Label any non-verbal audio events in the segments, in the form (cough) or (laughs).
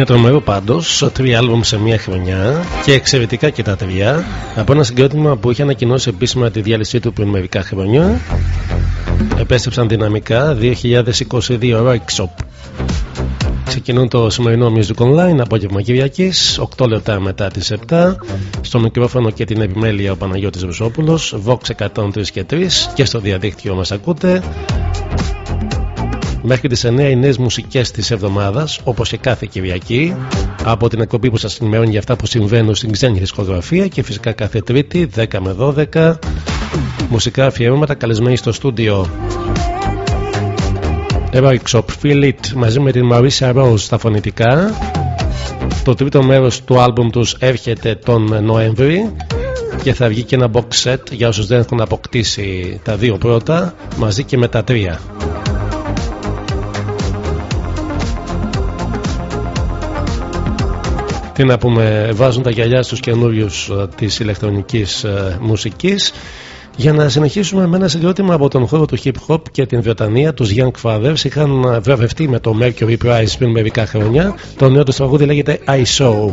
Είναι τρομερό πάντως, τρία άλμπουμ σε μία χρονιά και εξαιρετικά και τα τρία. Από ένα συγκρότημα που είχε ανακοινώσει επίσημα τη διάλυσή του πριν μερικά χρόνια. Επέστρεψαν δυναμικά 2022 Rock Ξεκινούν το σημερινό Music Online απόγευμα Κυριακής, 8 λεπτά μετά τις 7. Στο μικρόφωνο και την επιμέλεια ο Παναγιώτης Ρουσόπουλος, Vox 103 και 3 και στο διαδίκτυο μας ακούτε. Μέχρι τις 9 οι νέες μουσικές της εβδομάδας όπως και κάθε Κυριακή από την εκπομπή που σας ενημερώνει για αυτά που συμβαίνουν στην ξένη δισκογραφία και φυσικά κάθε Τρίτη 10 με 12 μουσικά αφιερώματα καλεσμένοι στο στούντιο. Eroic Shop Feel It μαζί με την Marisa Rose στα φωνητικά. Το τρίτο μέρος του άλμπουμ τους έρχεται τον Νοέμβρη και θα βγει και ένα box set για όσους δεν έχουν αποκτήσει τα δύο πρώτα μαζί και με τα τρία τι να πούμε, βάζουν τα γυαλιά στους καινούριους ε, της ηλεκτρονικής ε, μουσικής. Για να συνεχίσουμε με ένα συγκρότημα από τον χώρο του hip hop και την Βρετανία, τους Young Fathers. Είχαν ε, βραβευτεί με το Mercury Prize πριν μερικά χρόνια. Το νέο τους τραγούδι λέγεται I Saw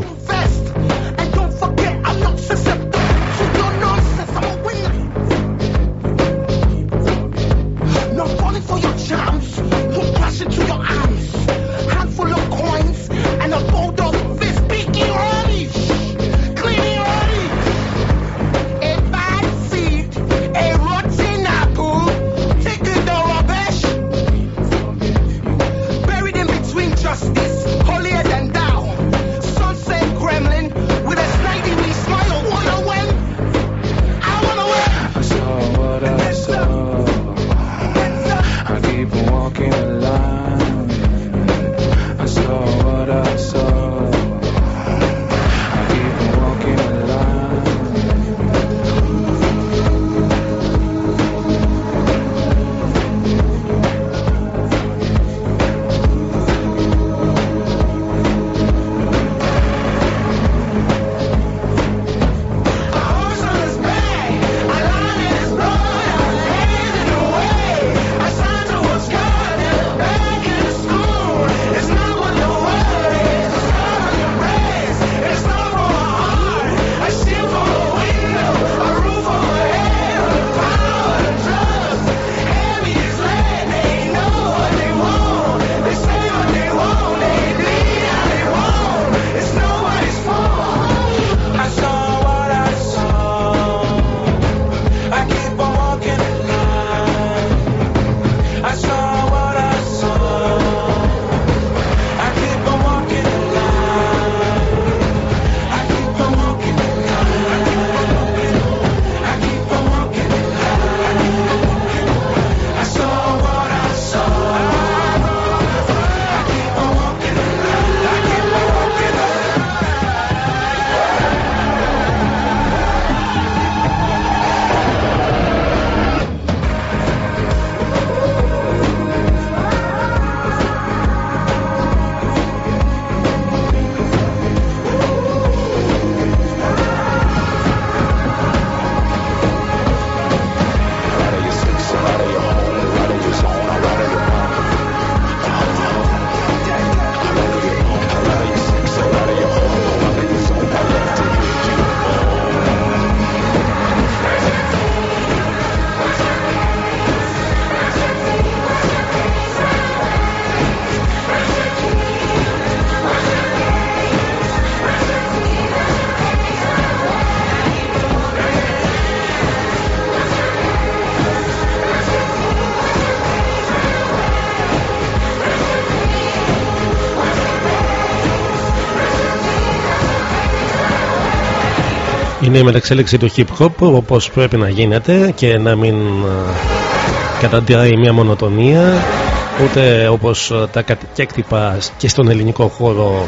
η μεταξέλιξη του hip hop όπως πρέπει να γίνεται και να μην ε, καταντιάει μια μονοτονία ούτε όπως ε, τα κατέκτυπα και στον ελληνικό χώρο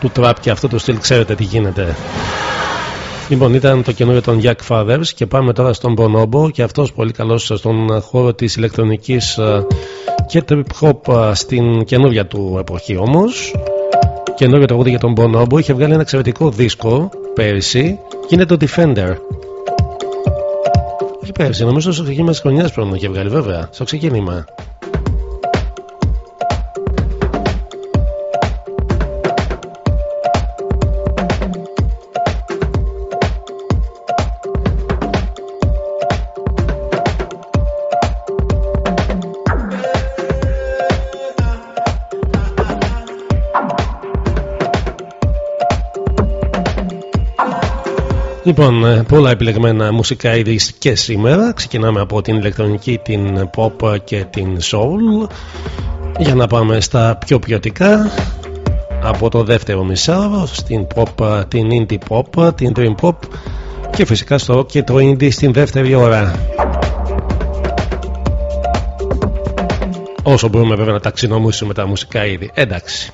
του trap και αυτό το στυλ ξέρετε τι γίνεται. Λοιπόν ήταν το καινούριο των Jack Fathers και πάμε τώρα στον Bonobo και αυτός πολύ καλός στον χώρο της ηλεκτρονικής ε, και trip hop στην καινούργια του εποχή όμως καινούριο τραγούδι για τον Bonobo είχε βγάλει ένα εξαιρετικό δίσκο πέρυσι και είναι το Defender. Όχι πέρυσι, νομίζω στο ξεκίνημα της χρονιάς πρέπει να είχε βγάλει, βέβαια. Στο ξεκίνημα. Λοιπόν, ε, πολλά επιλεγμένα μουσικά είδη και σήμερα. Ξεκινάμε από την ηλεκτρονική, την pop και την soul. Για να πάμε στα πιο ποιοτικά. Από το δεύτερο μισάωρο στην pop, την indie pop, την dream pop και φυσικά στο rock και το indie στην δεύτερη ώρα. Όσο μπορούμε βέβαια να ταξινομήσουμε τα μουσικά είδη. Εντάξει.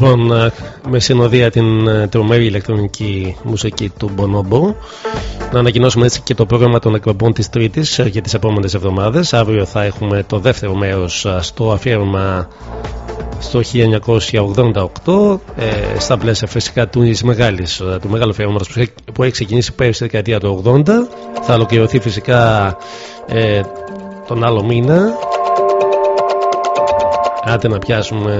Λοιπόν, ε, με συνοδεία την ε, τρομερή ηλεκτρονική μουσική του Bonobo. Να ανακοινώσουμε έτσι και το πρόγραμμα των εκπομπών της Τρίτης ε, για τις επόμενες εβδομάδες. Αύριο θα έχουμε το δεύτερο μέρος στο αφιέρωμα στο 1988 ε, στα πλαίσια φυσικά του, μεγάλης, του μεγάλου αφιέρωματος που έχει ξεκινήσει πέρυσι στη δεκαετία του 80 θα ολοκληρωθεί φυσικά ε, τον άλλο μήνα Άντε να πιάσουμε.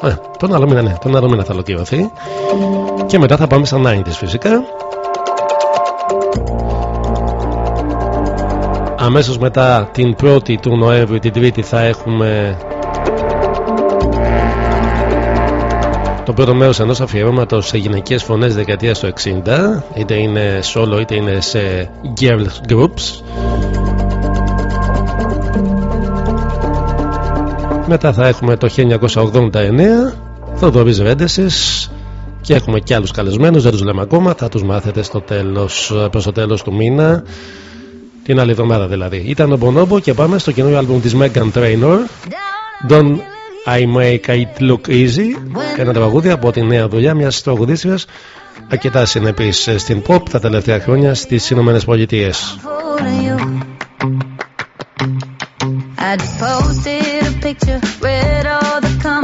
Α, τον άλλο μήνα, ναι, τον άλλο μήνα θα ολοκληρωθεί. Και μετά θα πάμε στα 90 φυσικά. αμέσως μετά την 1η του Νοέμβρη την Τρίτη θα έχουμε το πρώτο μέρος ενός αφιερώματος σε γυναικείες φωνές δεκαετίας του 60 είτε είναι solo είτε είναι σε girls groups μετά θα έχουμε το 1989 Θοδωρής Ρέντεσης και έχουμε και άλλους καλεσμένους δεν τους λέμε ακόμα θα τους μάθετε στο τέλος, προς το τέλος του μήνα την άλλη εβδομάδα δηλαδή. Ήταν ο Bonobo και πάμε στο καινούριο άλμπουμ της Megan Trainor Don't I Make It Look Easy. Ένα τραγούδι από τη νέα δουλειά μιας τραγουδίστριας αρκετά συνεπής στην pop τα τελευταία χρόνια στις Ηνωμένες Πολιτείες I just posted a picture, read all the comments,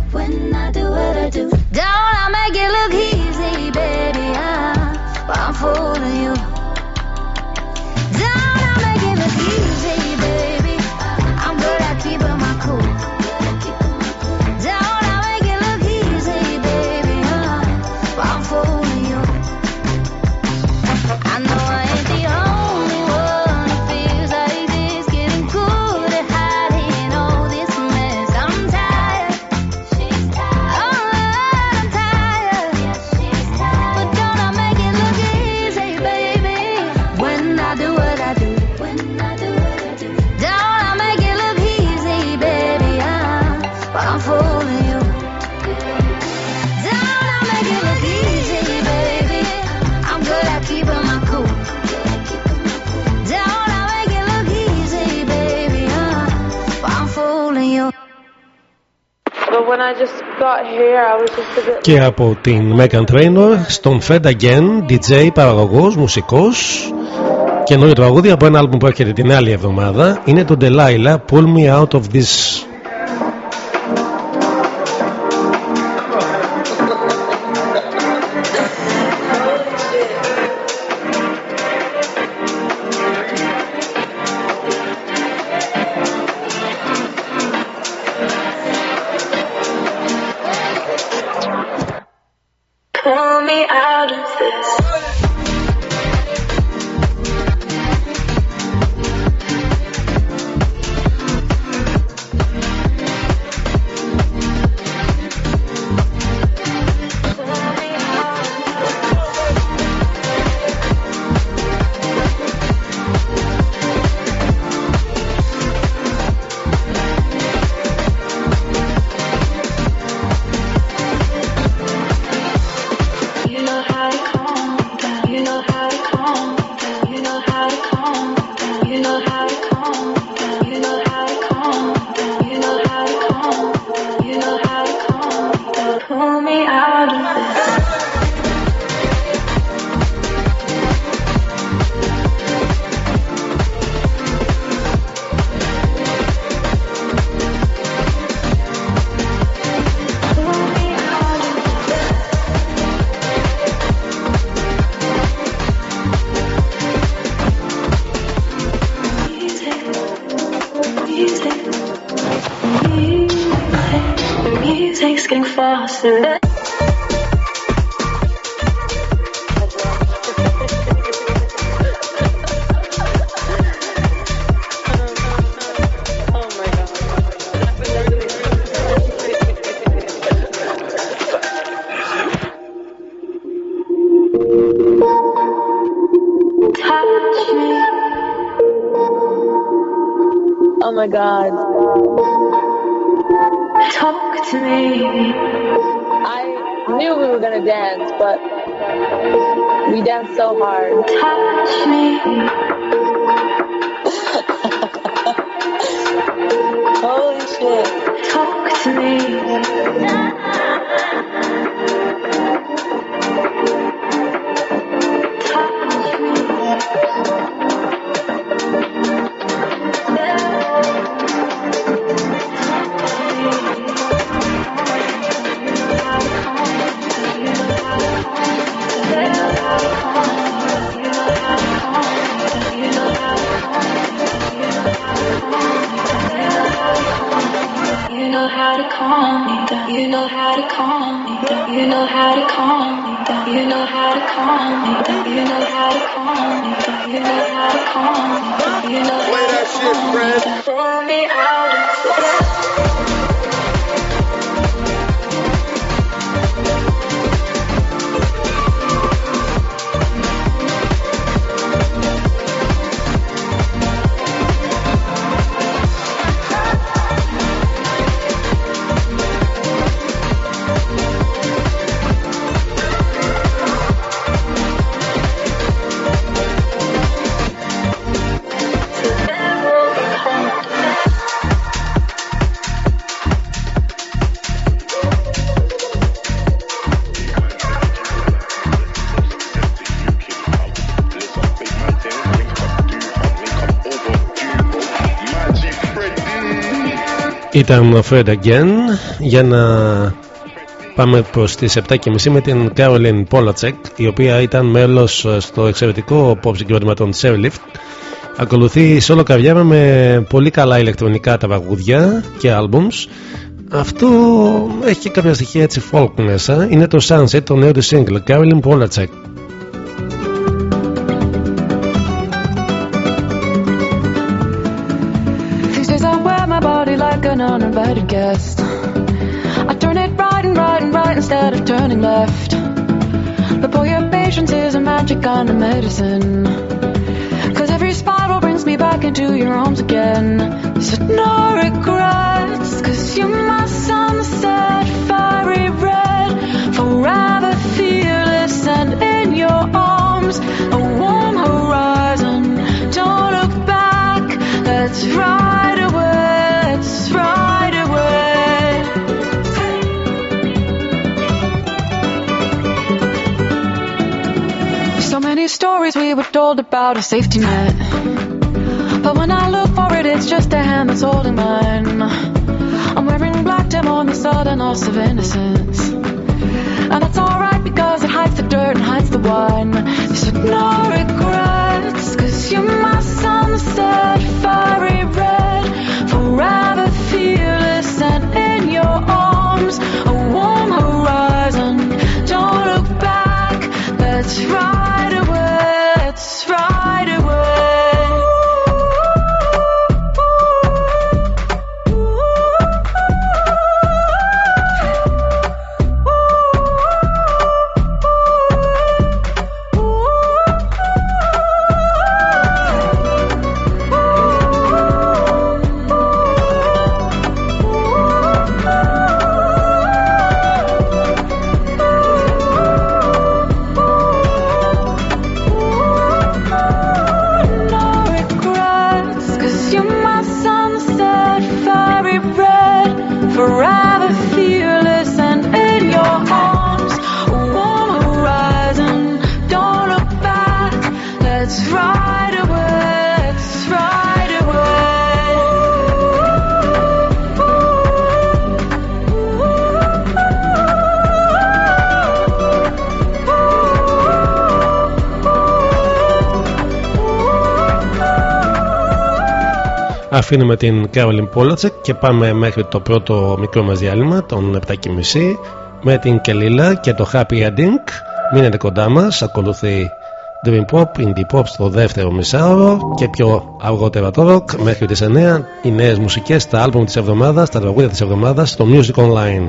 do. Don't I make it look easy, baby? Uh, I'm fooling you. Και από την Megan Trainor στον Fed Again, DJ, παραγωγός, μουσικός. Καινούριο τραγούδι από ένα άλμπουμ που έρχεται την άλλη εβδομάδα. Είναι το Delilah Pull Me Out of This Ήταν Fred Again. Για να πάμε προς τις 7.30 με την Caroline Polacek η οποία ήταν μέλος στο εξαιρετικό pop συγκρότημα των Chairlift ακολουθεί η solo καριέρα με πολύ καλά ηλεκτρονικά τραγούδια και albums αυτό έχει και κάποια στοιχεία έτσι folk μέσα. Είναι το Sunset το νέο του single Caroline Polacek again. No regrets, cause you're my sunset, fiery red. Forever fearless and in your arms, a warm horizon. Don't look back, let's ride away, let's ride away. So many stories we were told about a safety net. It's just a hand that's holding mine. I'm wearing black to mourn the sudden loss of innocence. And that's alright because it hides the dirt and hides the wine. So no regrets, cause you're my sunset, fiery red. Forever fearless and in your arms, a warm horizon. Don't look back, let's Αφήνουμε την Caroline Polacek και πάμε μέχρι το πρώτο μικρό μας διάλειμμα των 7.30 με την Κελίλα και το Happy Ending. Μείνετε κοντά μας, ακολουθεί Dream Pop, Indie Pop στο δεύτερο μισάωρο και πιο αργότερα το rock μέχρι τις 9 οι νέες μουσικές, τα άλμπομ της εβδομάδας, τα τραγούδια της εβδομάδας στο Music Online.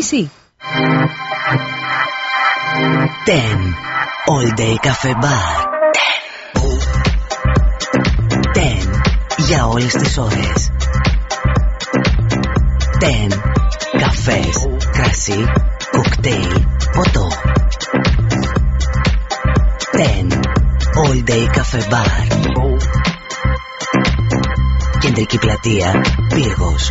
7 και μισή. 10. All Day Cafe Bar. 10. 10. Για όλες τις ώρες. 10. Καφές, κρασί, κοκτέιλ, ποτό. 10. All Day Cafe Bar. Κεντρική πλατεία, Πύργος.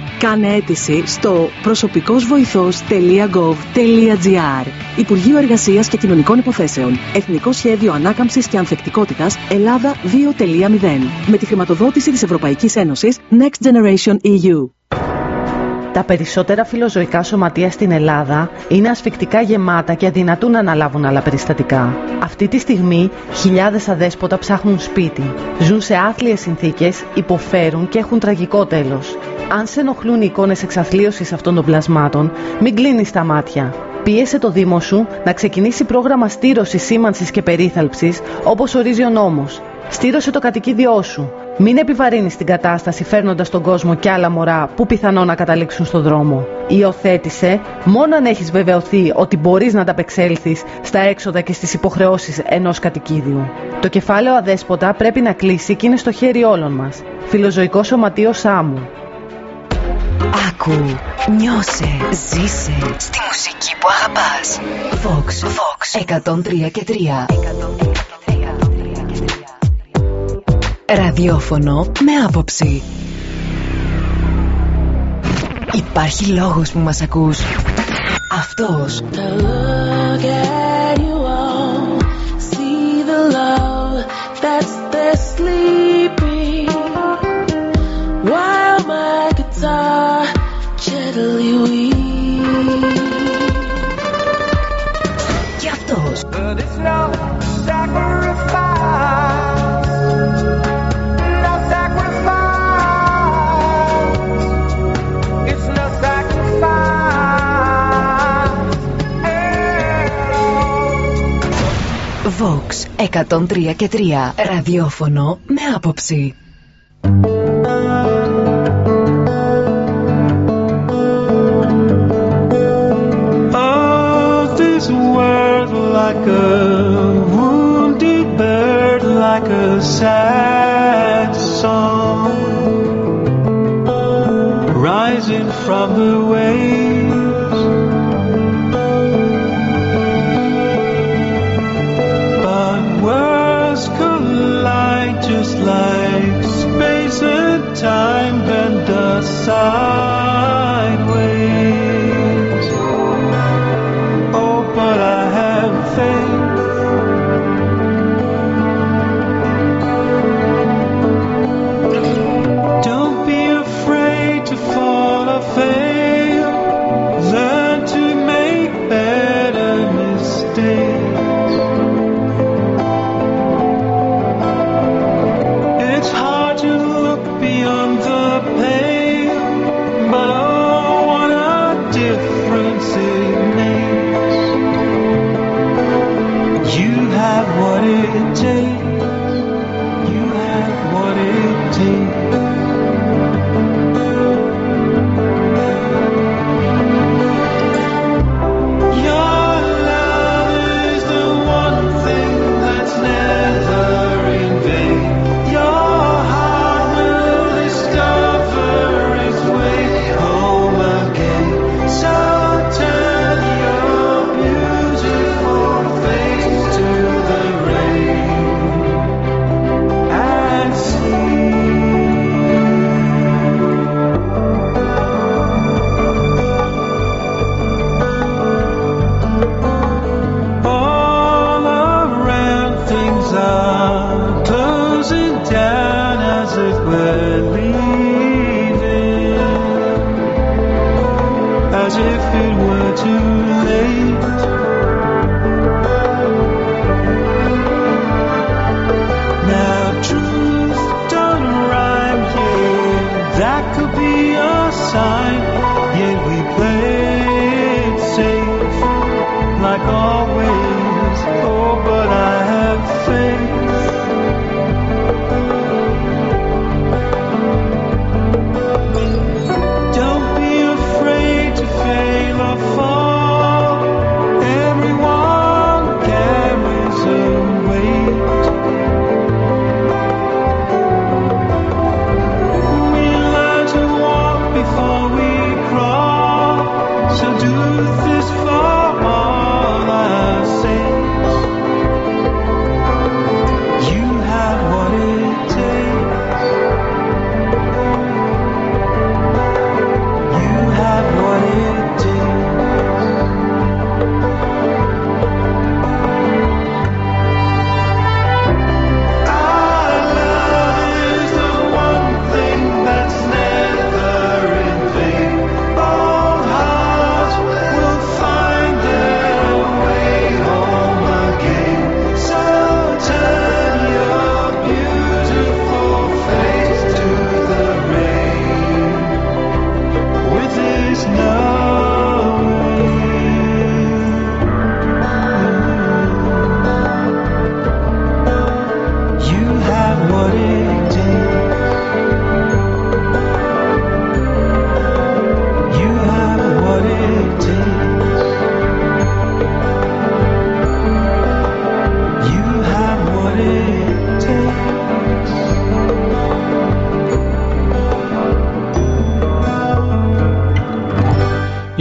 Κάνε αίτηση στο προσωπικόςβοηθός.gov.gr Υπουργείο Εργασίας και Κοινωνικών Υποθέσεων. Εθνικό Σχέδιο Ανάκαμψης και Ανθεκτικότητας Ελλάδα 2.0. Με τη χρηματοδότηση της Ευρωπαϊκής Ένωσης Next Generation E EU. Τα περισσότερα φιλοζωικά σωματεία στην Ελλάδα είναι ασφικτικά γεμάτα και αδυνατούν να αναλάβουν άλλα περιστατικά. Αυτή τη στιγμή χιλιάδες αδέσποτα ψάχνουν σπίτι. Ζουν σε άθλιες συνθήκες, υποφέρουν και έχουν τραγικό τέλος. Αν σε ενοχλούν οι εικόνες εξαθλίωσης αυτών των πλασμάτων, μην κλείνεις τα μάτια. Πίεσε το Δήμο σου να ξεκινήσει πρόγραμμα στήρωσης, σήμανσης και περίθαλψης όπως ορίζει ο νόμος. Στήρωσε το κατοικίδιό σου. Μην επιβαρύνεις την κατάσταση φέρνοντας τον κόσμο και άλλα μωρά που πιθανόν να καταλήξουν στο δρόμο. Υιοθέτησε μόνο αν έχεις βεβαιωθεί ότι μπορείς να ανταπεξέλθεις στα έξοδα και στις υποχρεώσεις ενός κατοικίδιου. Το κεφάλαιο αδέσποτα πρέπει να κλείσει και είναι στο χέρι όλων μας. Φιλοζωικό Σωματείο Σάμου. Άκου, νιώσε, ζήσε στη μουσική που αγαπάς. Vox, Vox 103 και 3. Ραδιόφωνο με άποψη. Υπάρχει λόγος που μας ακούς. Αυτός. Vox 103 και 3. Ραδιόφωνο με άποψη. Of this world like a sad song rising from the waves.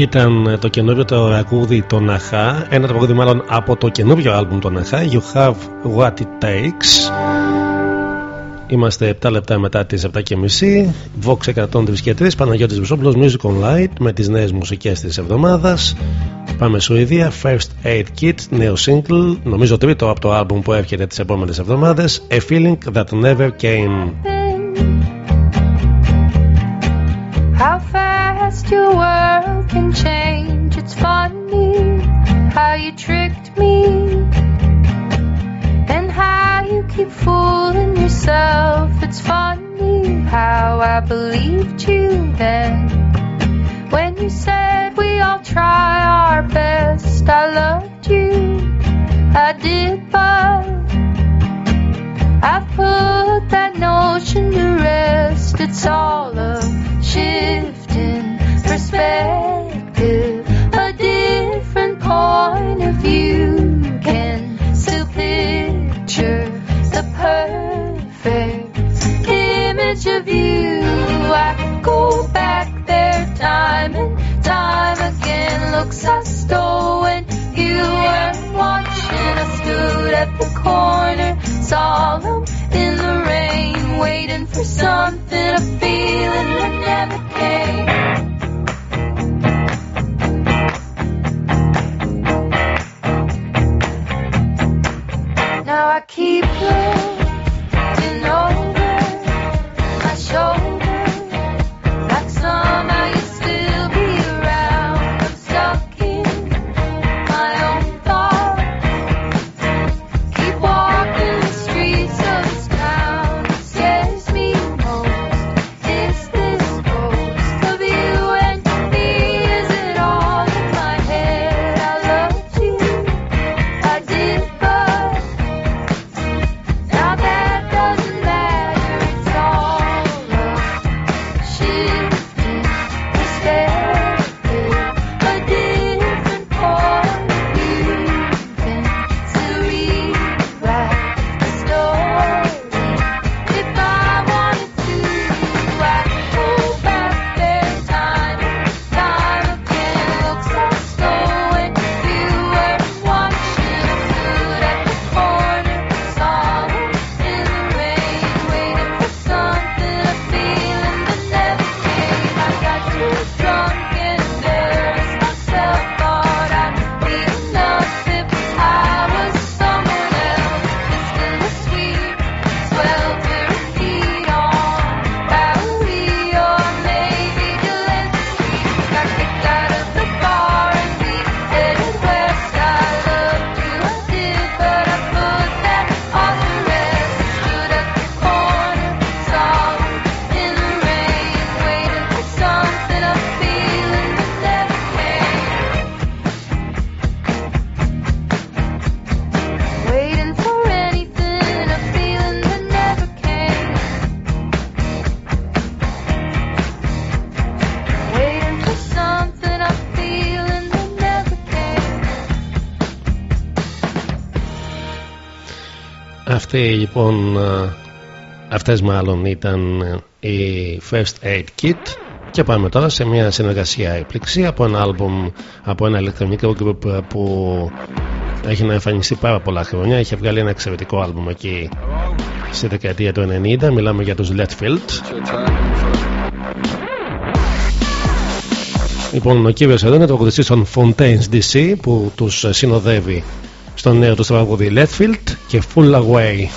Ήταν το καινούριο το ρακούδι των Αχά, ένα τραγούδι μάλλον από το καινούριο άλμπουμ των Αχά, You Have What It Takes. Είμαστε 7 λεπτά μετά τις 7 και μισή. Vox 103 και 3, Παναγιώτης Βουσόπουλος, Music Online με τις νέες μουσικές της εβδομάδας. Πάμε Σουηδία, First Aid Kit, νέο single, νομίζω τρίτο από το άλμπουμ που έρχεται τις επόμενες εβδομάδες, A Feeling That Never Came. How fast your world can change. It's funny how you tricked me. And how you keep fooling yourself. It's funny how I believed you then. When you said we all try our best, I loved you. I did, but I've put that notion to rest. It's all a shift perspective, a different point of view. Can still picture the perfect image of you. I go back there time and time again. Looks I stole when you weren't watching. I stood at the corner, solemn in the rain, waiting for something, a feeling that never came. keep playing. Αυτοί λοιπόν ε, Αυτές μάλλον ήταν ε, η First Aid Kit. Και πάμε τώρα σε μια συνεργασία έπληξη από ένα από ένα ηλεκτρονικό group που έχει να εμφανιστεί πάρα πολλά χρόνια. Έχει βγάλει ένα εξαιρετικό άλμπομ εκεί στη δεκαετία του 90 μιλάμε για τους Letfield Λοιπόν ο κύριος εδώ είναι το των Fontaine's DC που τους συνοδεύει στον νέο του στραβούδι Letfield και Full Away.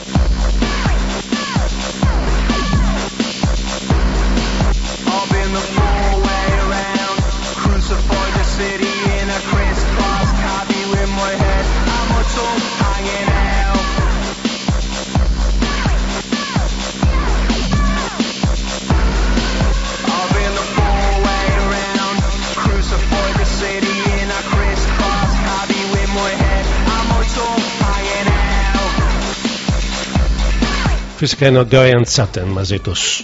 φυσικά είναι ο Dorian Sutton μαζί τους.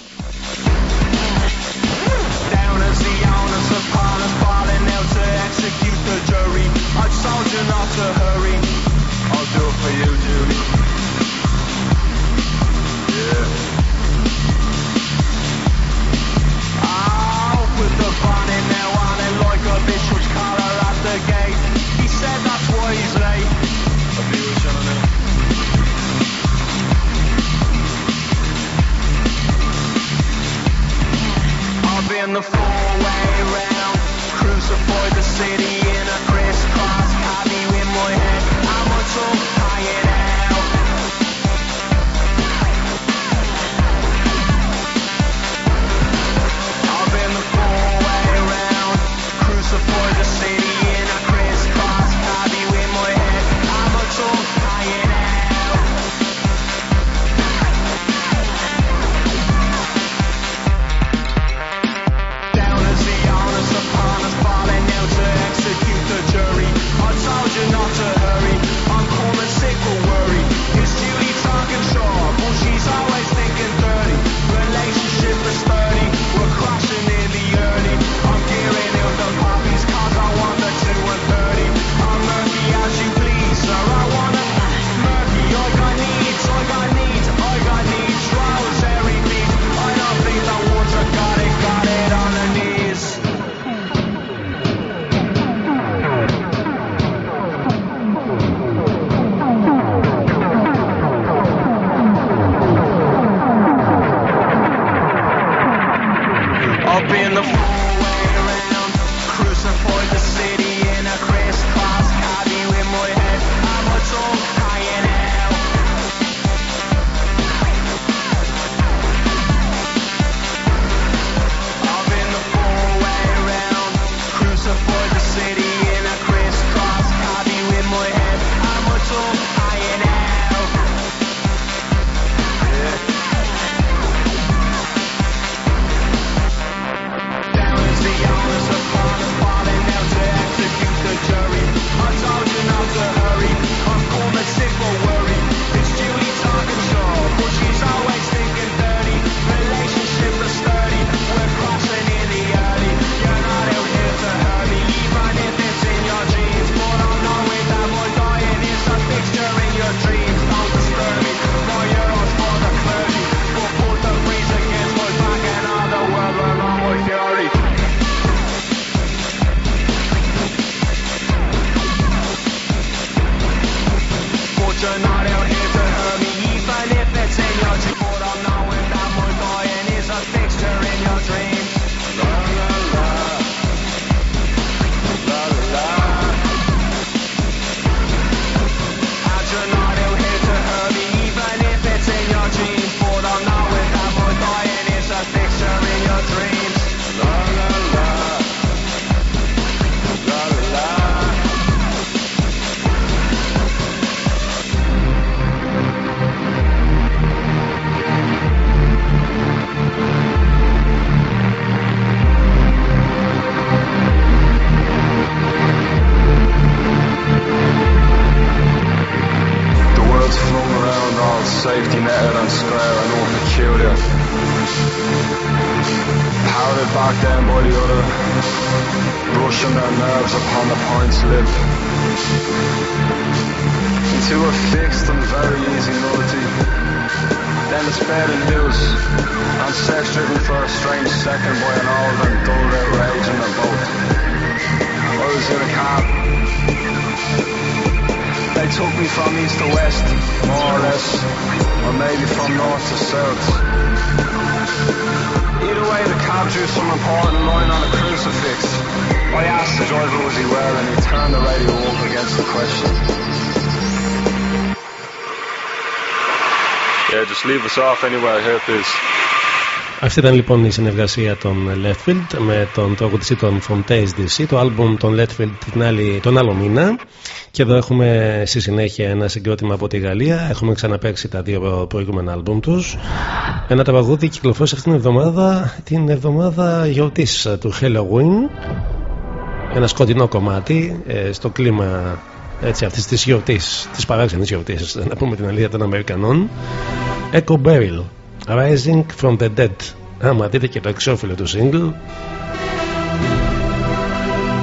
Αυτή ήταν λοιπόν η συνεργασία των Leftfield με τον τραγουδιστή των Fontaines DC, το άλμπουμ των Leftfield την άλλη, τον άλλο μήνα. Και εδώ έχουμε στη συνέχεια ένα συγκρότημα από τη Γαλλία. Έχουμε ξαναπέξει τα δύο προηγούμενα άλμπουμ τους. Ένα τραγούδι κυκλοφόρησε αυτήν την εβδομάδα, την εβδομάδα γιορτής του Halloween. Ένα σκοτεινό κομμάτι ε, στο κλίμα αυτής της γιορτής, της παράξενης γιορτής, να πούμε την αλήθεια των Αμερικανών. Echo Beryl, Rising from the Dead άμα δείτε και το εξώφυλλο του single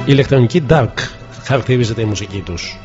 ηλεκτρονική dark χαρακτηρίζεται η μουσική τους.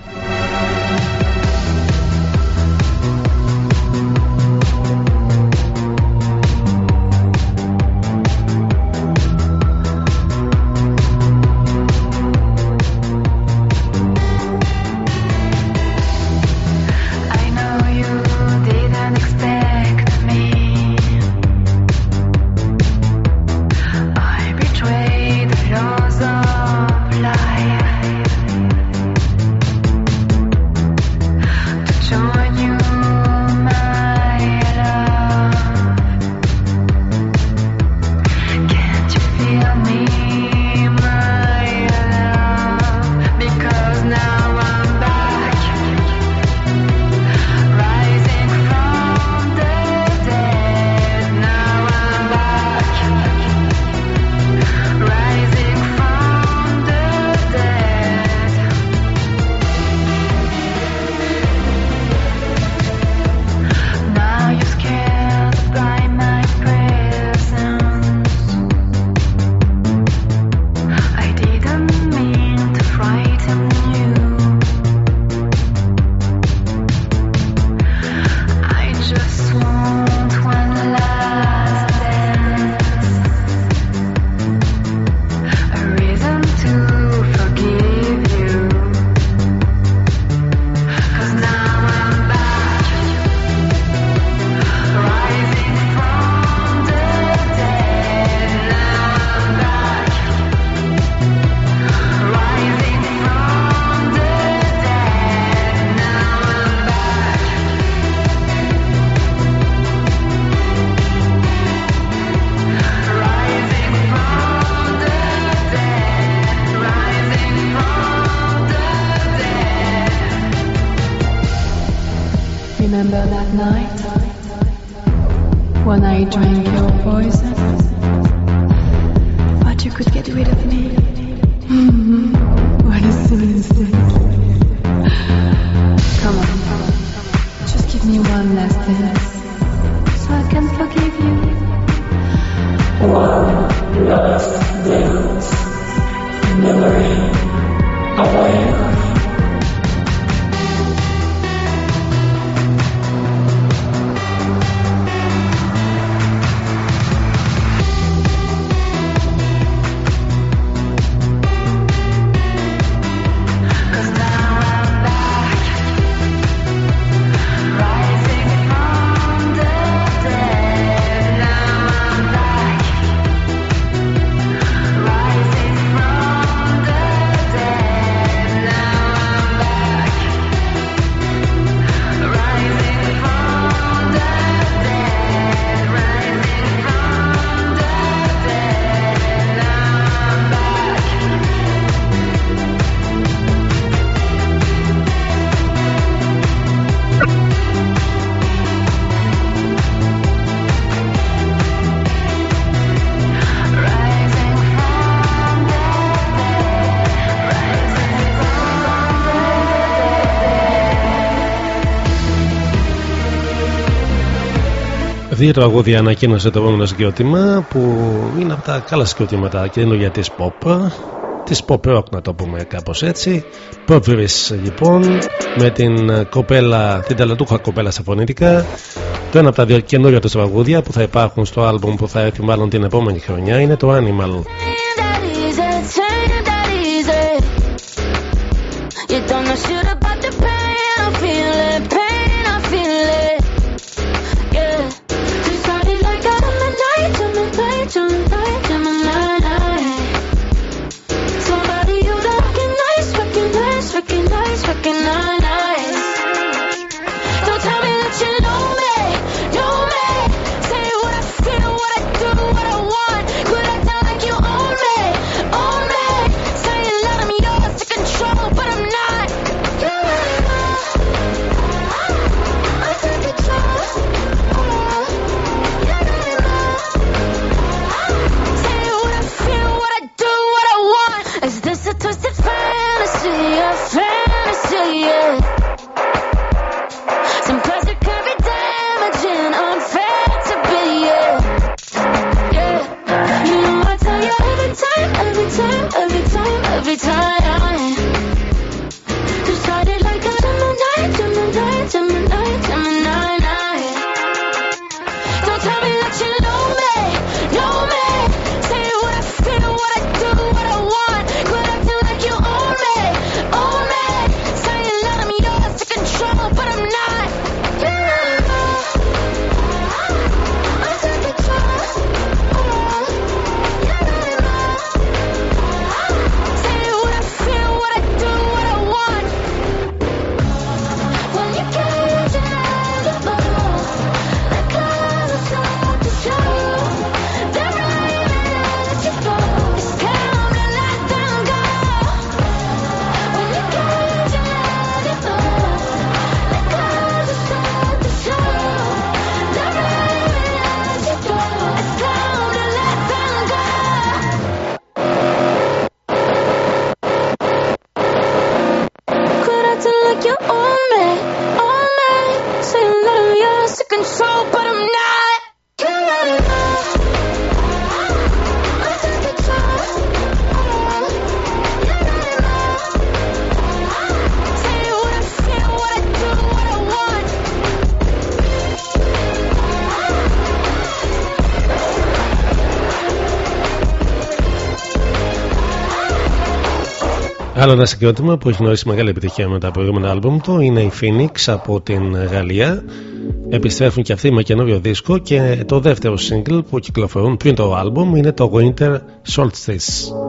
Δύο τραγούδια ανακοίνωσε το επόμενο συγκρότημα που είναι από τα καλά συγκροτήματα και τη pop. Τη pop rock να το πούμε κάπως έτσι. Πρόβερης λοιπόν με την κοπέλα, την ταλαντούχα κοπέλα στα φωνήτικα. Το ένα από τα δύο καινούργια τους τραγούδια που θα υπάρχουν στο άλμπουμ που θα έρθει μάλλον την επόμενη χρονιά είναι το Animal. Άλλο ένα συγκρότημα που έχει γνωρίσει μεγάλη επιτυχία με τα προηγούμενα άλμπουμ του είναι η Phoenix από την Γαλλία. Επιστρέφουν και αυτοί με καινούριο δίσκο και το δεύτερο single που κυκλοφορούν πριν το άλμπουμ είναι το Winter Solstice.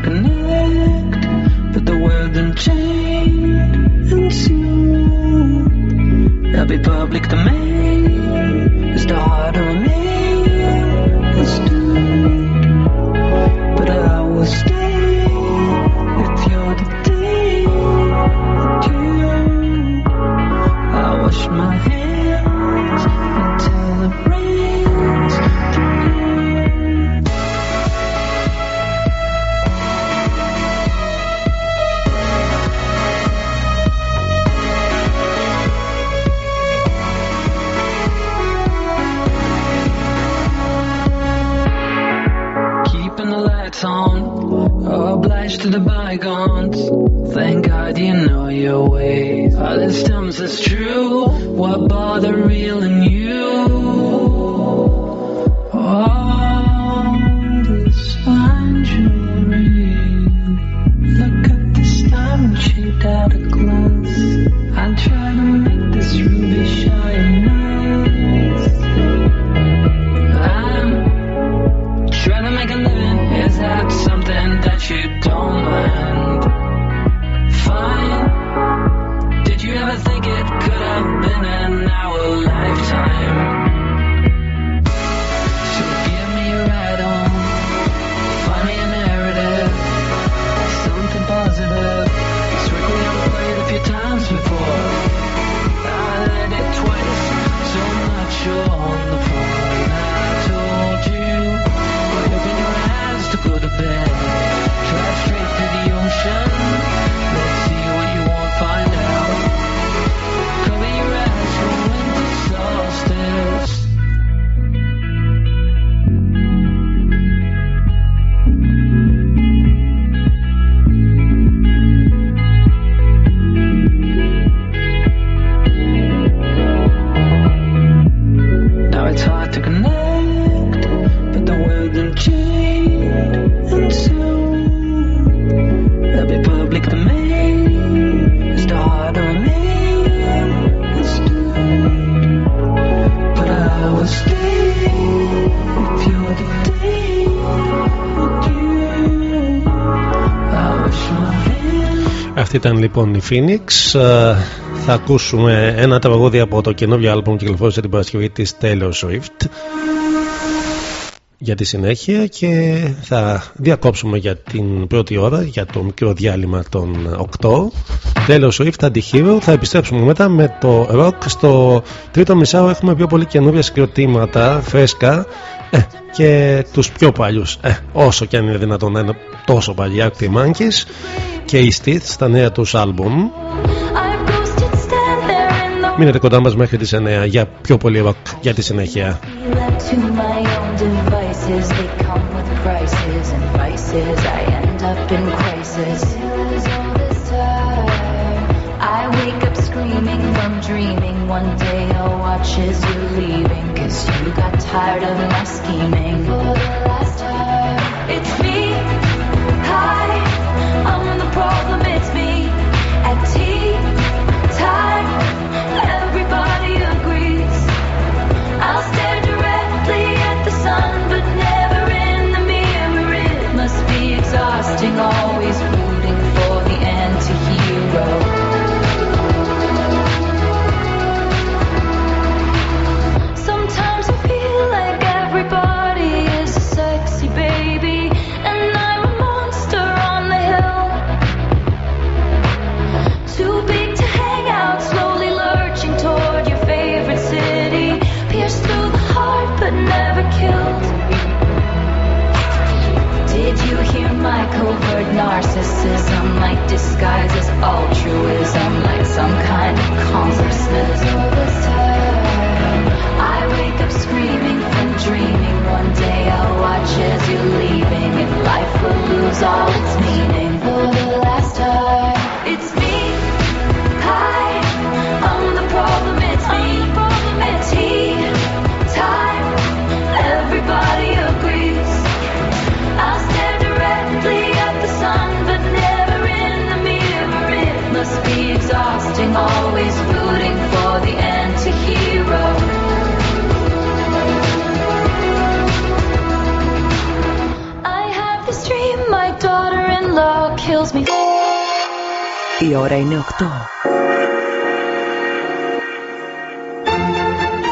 to connect, but the world unchained and soon I'll be public domain. It's the heart of me. you know your ways. All this times is true. What bother reeling you? Λοιπόν η Phoenix. Ε, θα ακούσουμε ένα τραγούδι από το καινούριο άλμπομ που κυκλοφόρησε την Παρασκευή της Taylor Swift. Για τη συνέχεια και θα διακόψουμε για την πρώτη ώρα για το μικρό διάλειμμα των 8 Taylor Swift Anti-Hero. Θα επιστρέψουμε μετά με το rock. Στο τρίτο μισάο έχουμε πιο πολύ καινούργια συγκροτήματα φρέσκα ε, και τους πιο παλιούς ε, όσο και αν είναι δυνατόν να είναι αυτός ο Παλιάκτη Μάνκης και η Στίθ στα νέα τους άλμπουμ. Μείνετε κοντά μας μέχρι τις 9 για πιο πολύ για τη συνέχεια. One day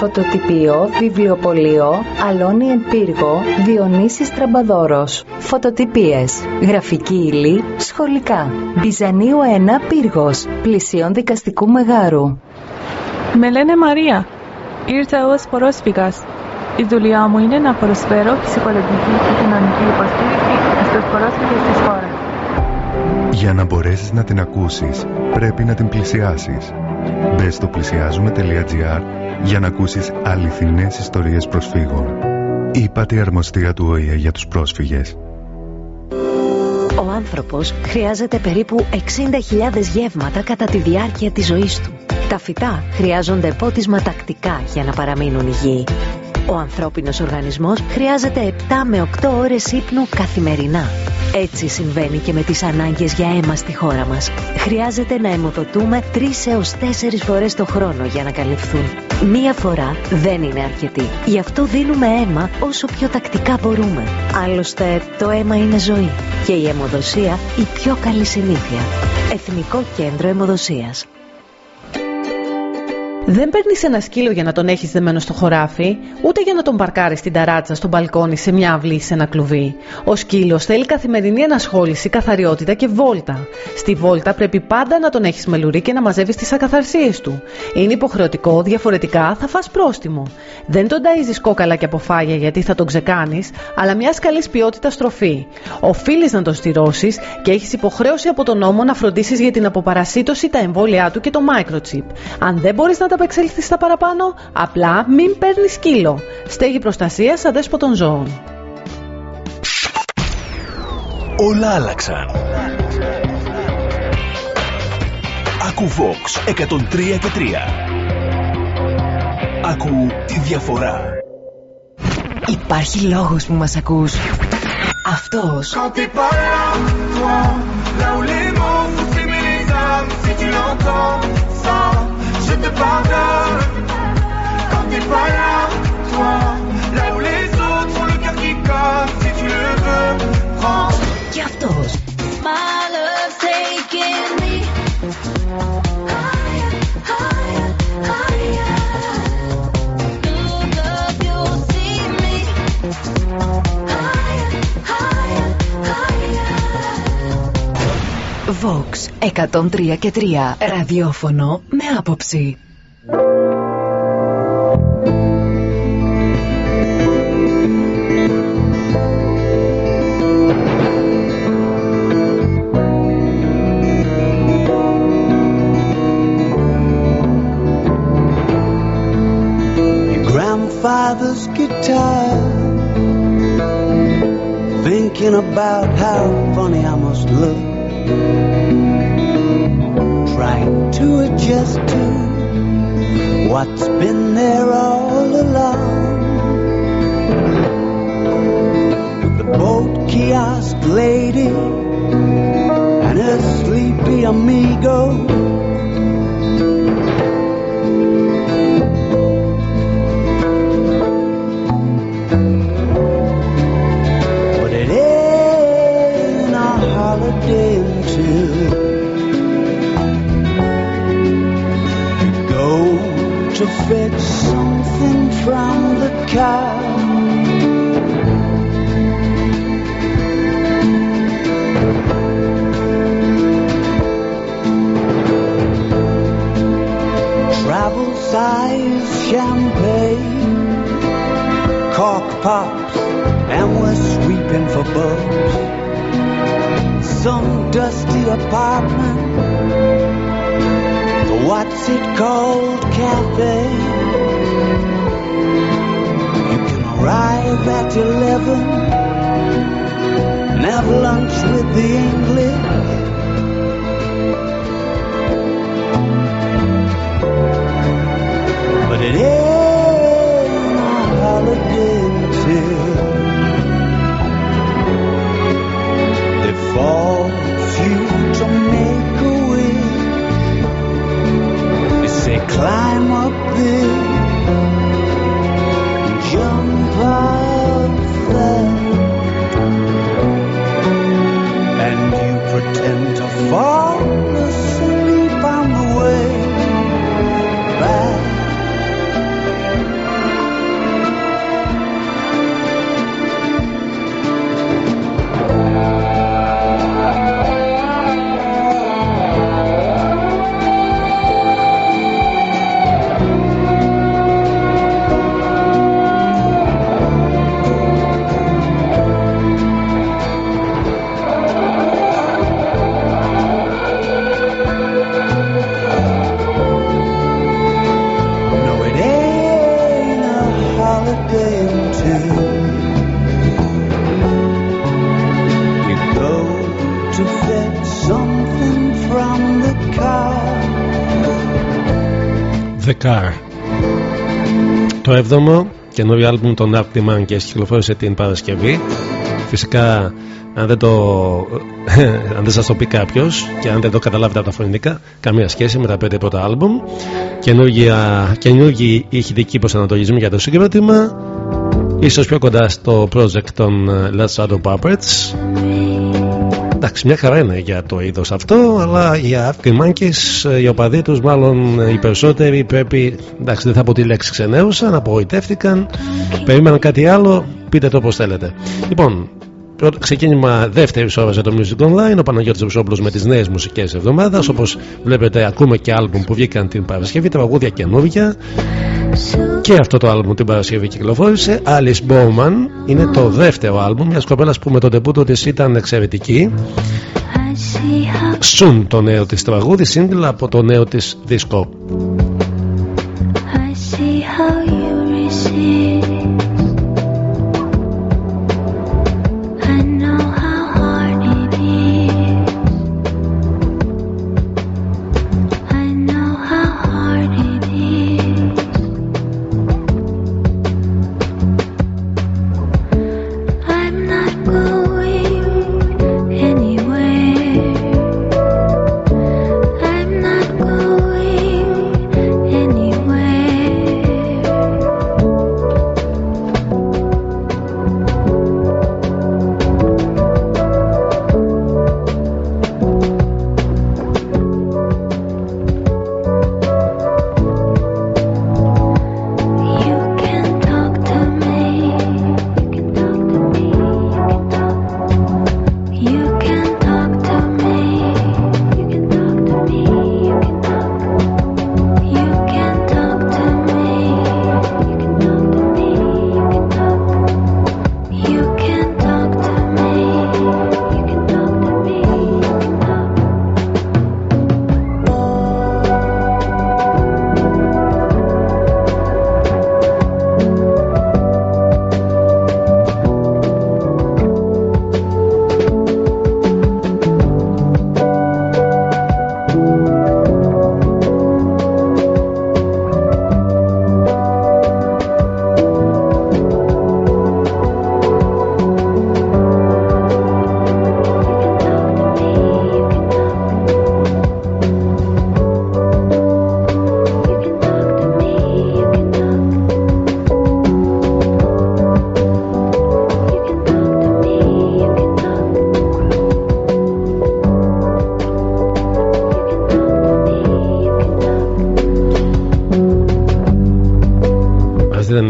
Φωτοτυπίο, βιβλιοπωλείο, Αλόνι εν Πύργο, Διονύσης Τραμπαδόρος. Φωτοτυπίες, γραφική ύλη, σχολικά. Μπιζανίου 1 Πύργος, πλησίον δικαστικού μεγάρου. Με λένε Μαρία. Ήρθα ως πρόσφυγας. Η δουλειά μου είναι να προσφέρω ψυχολογική και κοινωνική υποστήριξη στους πρόσφυγες της χώρας. Για να μπορέσεις να την ακούσεις, πρέπει να την πλησιάσεις. Μπες στο πλησιάζουμε.gr για να ακούσεις αληθινές ιστορίες προσφύγων. Είπατε η αρμοστία του ΟΗΕ για τους πρόσφυγες. Ο άνθρωπος χρειάζεται περίπου 60.000 γεύματα κατά τη διάρκεια της ζωής του. Τα φυτά χρειάζονται πότισμα τακτικά για να παραμείνουν υγιεί. Ο ανθρώπινος οργανισμός χρειάζεται 7 με 8 ώρες ύπνου καθημερινά. Έτσι συμβαίνει και με τις ανάγκες για αίμα στη χώρα μας. Χρειάζεται να αιμοδοτούμε 3 έως 4 φορές το χρόνο για να καλυφθούν. Μία φορά δεν είναι αρκετή. Γι' αυτό δίνουμε αίμα όσο πιο τακτικά μπορούμε. Άλλωστε, το αίμα είναι ζωή και η αιμοδοσία η πιο καλή συνήθεια. Εθνικό Κέντρο Αιμοδοσίας. Δεν παίρνεις ένα σκύλο για να τον έχεις δεμένο στο χωράφι, ούτε για να τον παρκάρεις στην ταράτσα, στο μπαλκόνι, σε μια αυλή ή σε ένα κλουβί. Ο σκύλος θέλει καθημερινή ενασχόληση, καθαριότητα και βόλτα. Στη βόλτα πρέπει πάντα να τον έχεις μελουρί και να μαζεύεις τις ακαθαρσίες του. Είναι υποχρεωτικό, διαφορετικά θα φας πρόστιμο. Δεν τον ταΐζεις κόκαλα και αποφάγια γιατί θα τον ξεκάνεις, αλλά μιας καλής ποιότητας τροφή. Οφείλεις να τον στηρώσει και έχεις υποχρέωση από τον νόμο να φροντίσεις για την αποπαρασίτωση, τα εμβόλια του και το microchip. Αν δεν μπορείς να τα απεξέλθεις στα παραπάνω, απλά μην παίρνεις σκύλο. Στέγη προστασίας αδέσποτων ζώων. Όλα άλλαξαν. Ακού Vox 103 και 3. Ακού τη διαφορά. Υπάρχει λόγος που μας ακούς. Αυτός. Quand t'es pas là, toi, là où les mots font s'aimer les âmes, si tu l'entends, ça, je te pardonne. Quand t'es pas là, toi, là où les autres ont le cœur qui colle, si tu le veux, prends. Vox 103 και 3 ραδιόφωνο με άποψη. your grandfather's guitar. Thinking about how funny I must look. Trying to adjust to what's been there all along. The boat kiosk lady and her sleepy amigo. To fetch something from the car. Travel size champagne, cork pops, and we're sweeping for bugs. Some dusty apartment, what's it called cafe. You can arrive at eleven and have lunch with the English. But it ain't climb up this, The Car. Το 7ο καινούριο άλμπουμ των Arctic Monkeys κυκλοφόρησε την Παρασκευή. Φυσικά αν δεν, το, (laughs) αν δεν σας το πει κάποιος και αν δεν το καταλάβετε από τα φωνητικά καμία σχέση με τα πέντε πρώτα άλμπουμ καινούργιοι ηχητικοί προσανατολισμοί για το συγκρότημα ίσως πιο κοντά στο project των ε, Let's Shadow Puppets Εντάξει, μια χαρά είναι για το είδος αυτό, αλλά για Arctic Monkeys, ε, οι οπαδοί τους, μάλλον ε, οι περισσότεροι πρέπει. Εντάξει, δεν θα πω τη λέξη ξενέρωσαν, απογοητεύτηκαν, περίμεναν κάτι άλλο. Πείτε το όπως θέλετε. Λοιπόν, πρώτο ξεκίνημα δεύτερη ώρας για το Music Online. Ο Παναγιώτης Βουσόπουλος με τις νέες μουσικές εβδομάδας. Όπως βλέπετε, ακούμε και άλμπουμ που βγήκαν την Παρασκευή, τραγούδια καινούργια. Και αυτό το άλμπουμ την Παρασκευή κυκλοφόρησε. Alice Bowman είναι το δεύτερο άλμπουμ μια κοπέλα που με τον τεπούτο της ήταν εξαιρετική. Soon το νέο της τραγούδι, σύγκλα από το νέο της δίσκο. I see how you receive.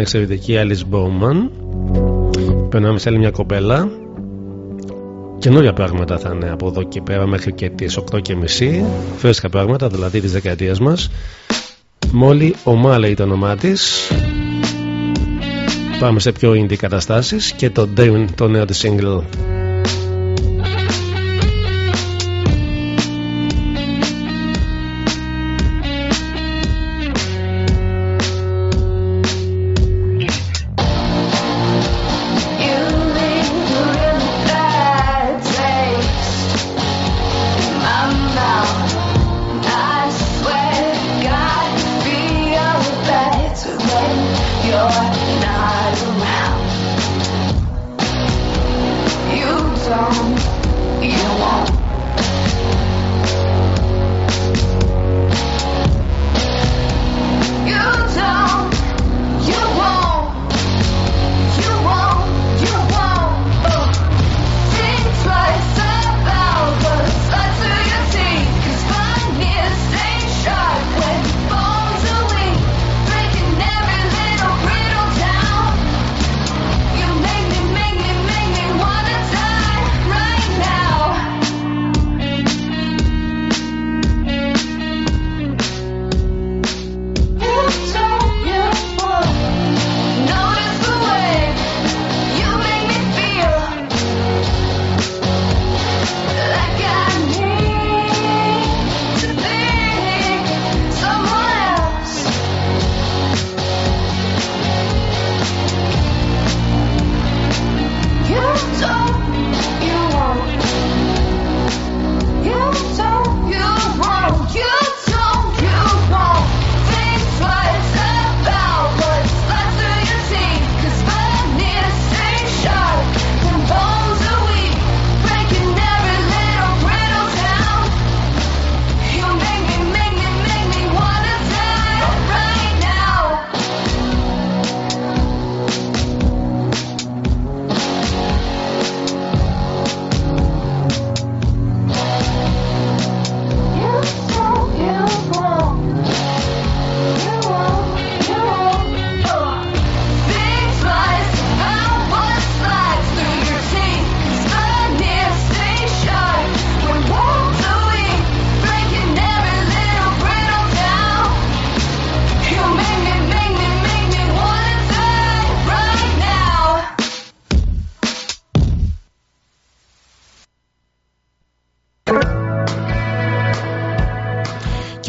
εξαιρετική Alice Bowman. Περνάμε σε άλλη μια κοπέλα. Καινούρια πράγματα θα είναι από εδώ και πέρα μέχρι και τις μισή, Φρέσκα πράγματα δηλαδή της δεκαετίας μας Μόλι ομάλε το όνομά τη. Πάμε σε πιο indie καταστάσεις και το, το νέο της single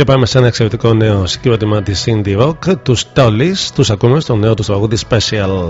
πάμε σε ένα εξαιρετικό νέο συγκρότημα της Indie Rock, τους Tollies. Τους ακούμε στο νέο τους τραγούδι Special.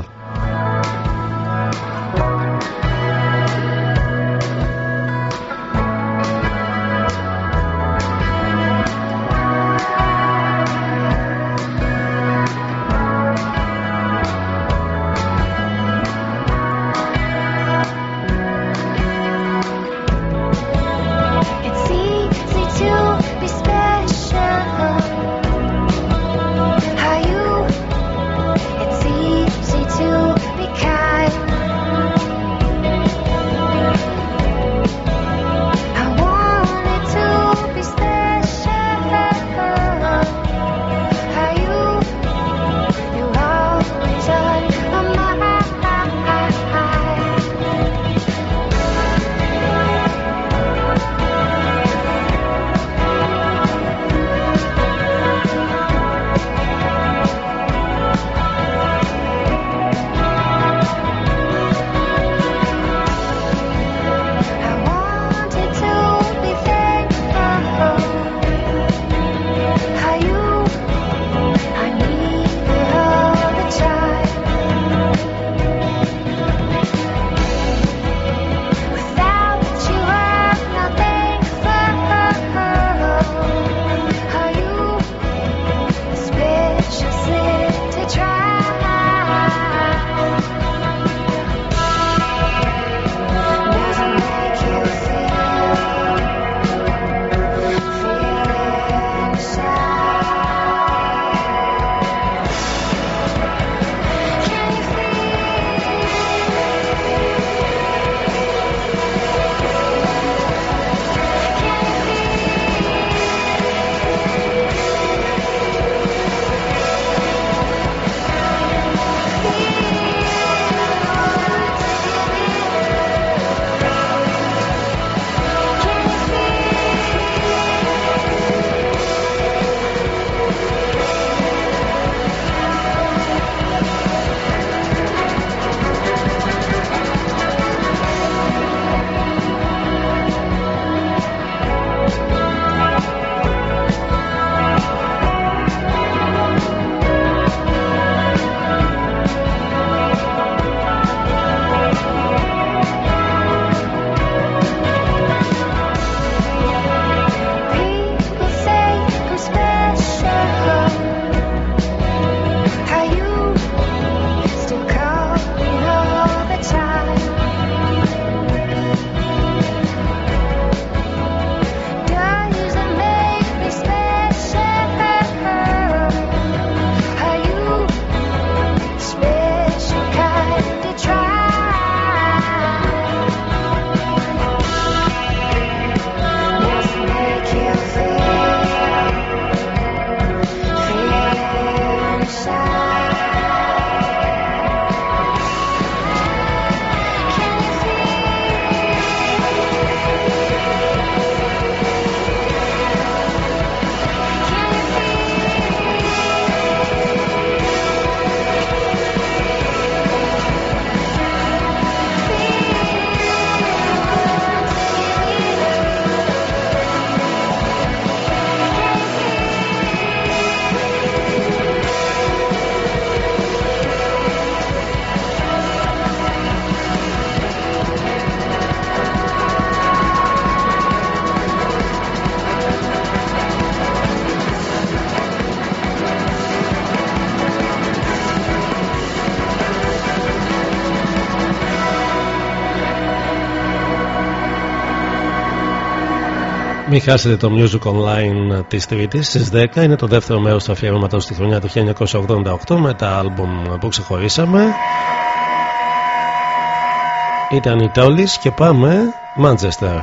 Μην χάσετε το Music Online της Τρίτης στις 10 είναι το δεύτερο μέρος του αφιέρωματος στη χρονιά του 1988 με τα άλμπουμ που ξεχωρίσαμε. Ήταν η Tollies και πάμε Manchester.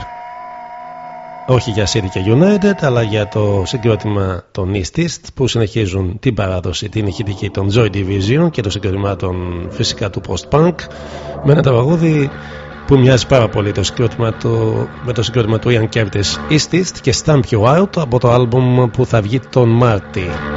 Όχι για City και United αλλά για το συγκρότημα των East East που συνεχίζουν την παράδοση την ηχητική των Joy Division και το συγκρότημα των φυσικά του Post-Punk με ένα τραγούδι που μοιάζει πάρα πολύ το συγκρότημα του, με το συγκρότημα του Ian Curtis East East και Stamp You Out από το άλμπουμ που θα βγει τον Μάρτι.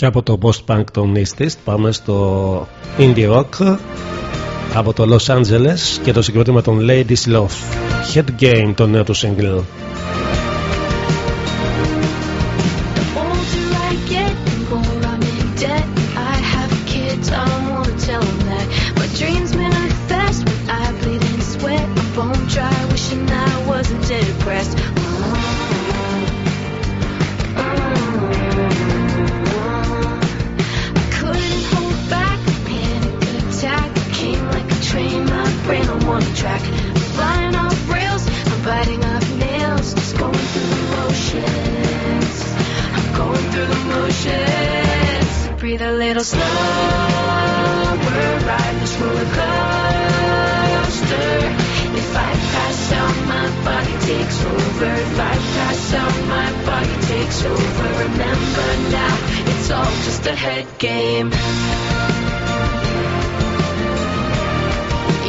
Και από το post-punk των East East πάμε στο indie rock από το Los Angeles και το συγκρότημα των Ladies Love. Head Game το νέο του single. Breathe a little slower, ride this roller coaster. If I pass out, my body takes over. If I pass out, my body takes over. Remember now, it's all just a head game.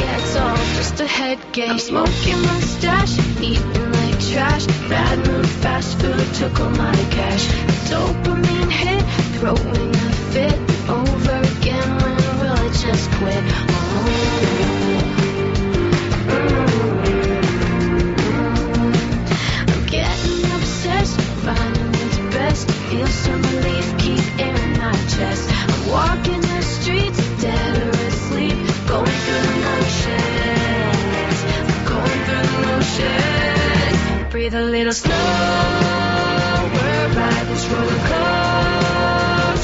Yeah, it's all just a head game. I'm smoking my stash, eating like trash. Bad mood, fast food took all my cash. Dopamine hit, roping a fit over again when will I just quit? Mm-hmm. I'm getting obsessed, finding best. Feel some relief, keep in my chest. I'm walking the streets, dead or asleep, going through the motions. Going through the motions. Breathe a little slower, We're this roller coaster.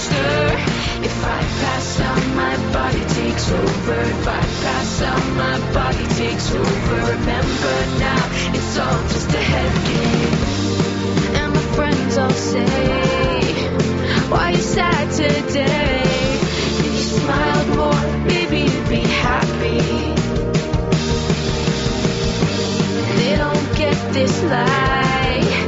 If I pass out, my body takes over. If I pass out, my body takes over. Remember now, it's all just a head game. And my friends all say, Why you sad today? If you smiled more, maybe you'd be happy. They don't get this lie.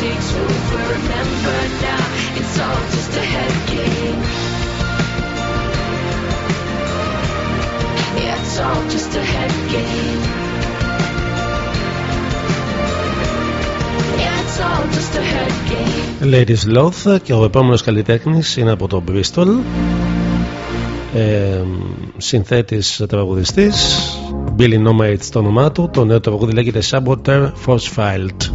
body takes over. Remember now, it's all just a head game. Yeah, it's all just a head game. Yeah, it's all just a head game. Ladies Loth και ο επόμενος καλλιτέχνης είναι από το Bristol ε, συνθέτης τραγουδιστής Billy Nomade στο όνομά του το νέο τραγούδι λέγεται Saboteur Force Filed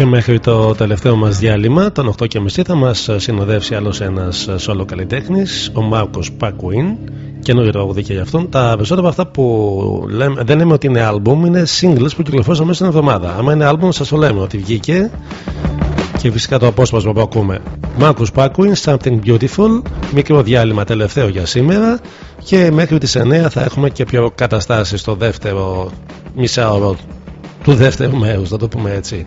Και μέχρι το τελευταίο μας διάλειμμα, τον 8.30 θα μας συνοδεύσει άλλος ένας solo καλλιτέχνης, ο Μάρκος Πακουίν, καινούριο τραγουδί και για αυτόν. Τα περισσότερα από αυτά που λέμε, δεν λέμε ότι είναι album, είναι singles που κυκλοφόρησαν μέσα στην εβδομάδα. Αν είναι album, σας το λέμε ότι βγήκε και φυσικά το απόσπασμα που ακούμε. Μάρκος Πάκουιν, Something Beautiful, μικρό διάλειμμα τελευταίο για σήμερα και μέχρι τις 9 θα έχουμε και πιο καταστάσεις στο δεύτερο μισάωρο του δεύτερου μέρους, θα το πούμε έτσι.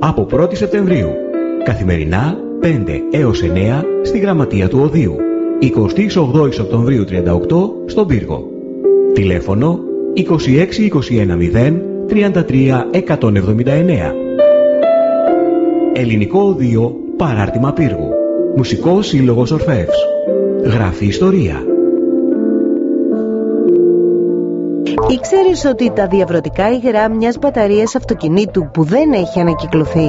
από 1η Σεπτεμβρίου. Καθημερινά 5 έως 9 στη Γραμματεία του Οδείου. 28 Οκτωβρίου 38 στον Πύργο. Τηλέφωνο 26210 33 179. Ελληνικό Οδείο Παράρτημα Πύργου. Μουσικός Σύλλογος Ορφεύς. Γράφει Ιστορία. Ήξερες ότι τα διαβρωτικά υγρά μιας μπαταρίας αυτοκινήτου που δεν έχει ανακυκλωθεί;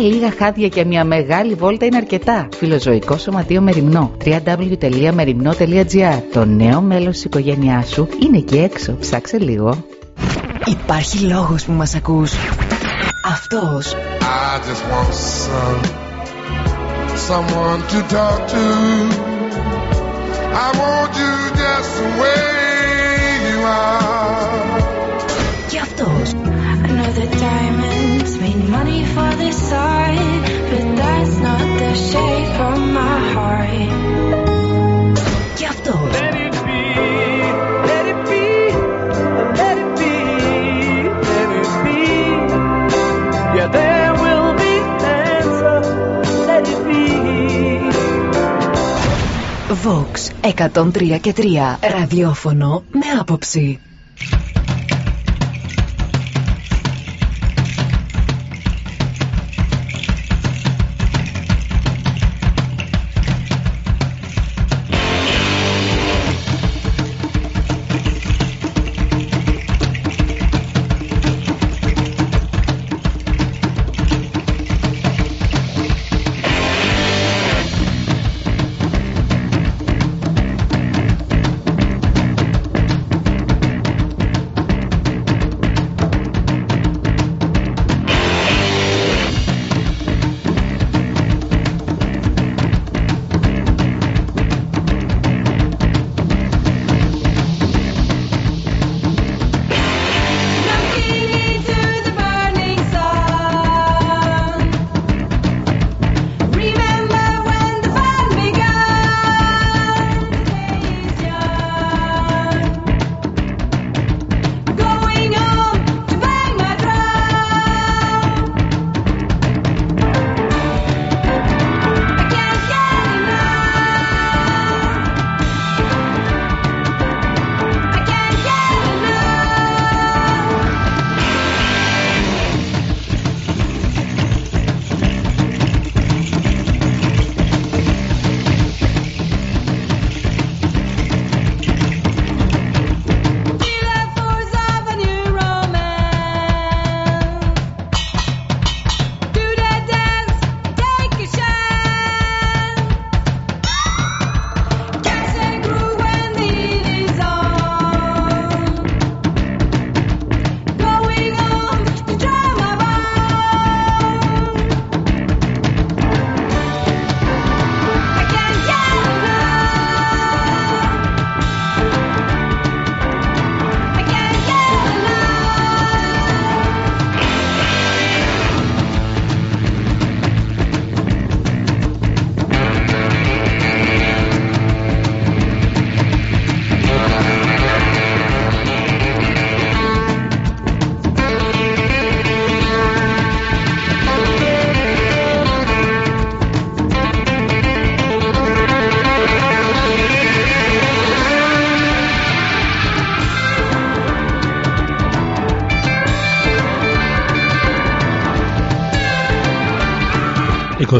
λίγα χάδια και μια μεγάλη βόλτα είναι αρκετά. Φιλοζωικό Σωματείο Μεριμνό. www.merimno.gr Το νέο μέλος της οικογένειάς σου είναι εκεί έξω. Ψάξε λίγο. Υπάρχει λόγος που μας ακούς. Αυτός. I just want some, someone to talk to. I want you just the way you are. Και αυτός. I know that diamonds mean money for this side, but that's not the shade from my heart. Και αυτός. Let it be, let it be, let it be, let it be. Yeah, there will be answer. Let it be. Vox 103 και 3 ραδιόφωνο με άποψη.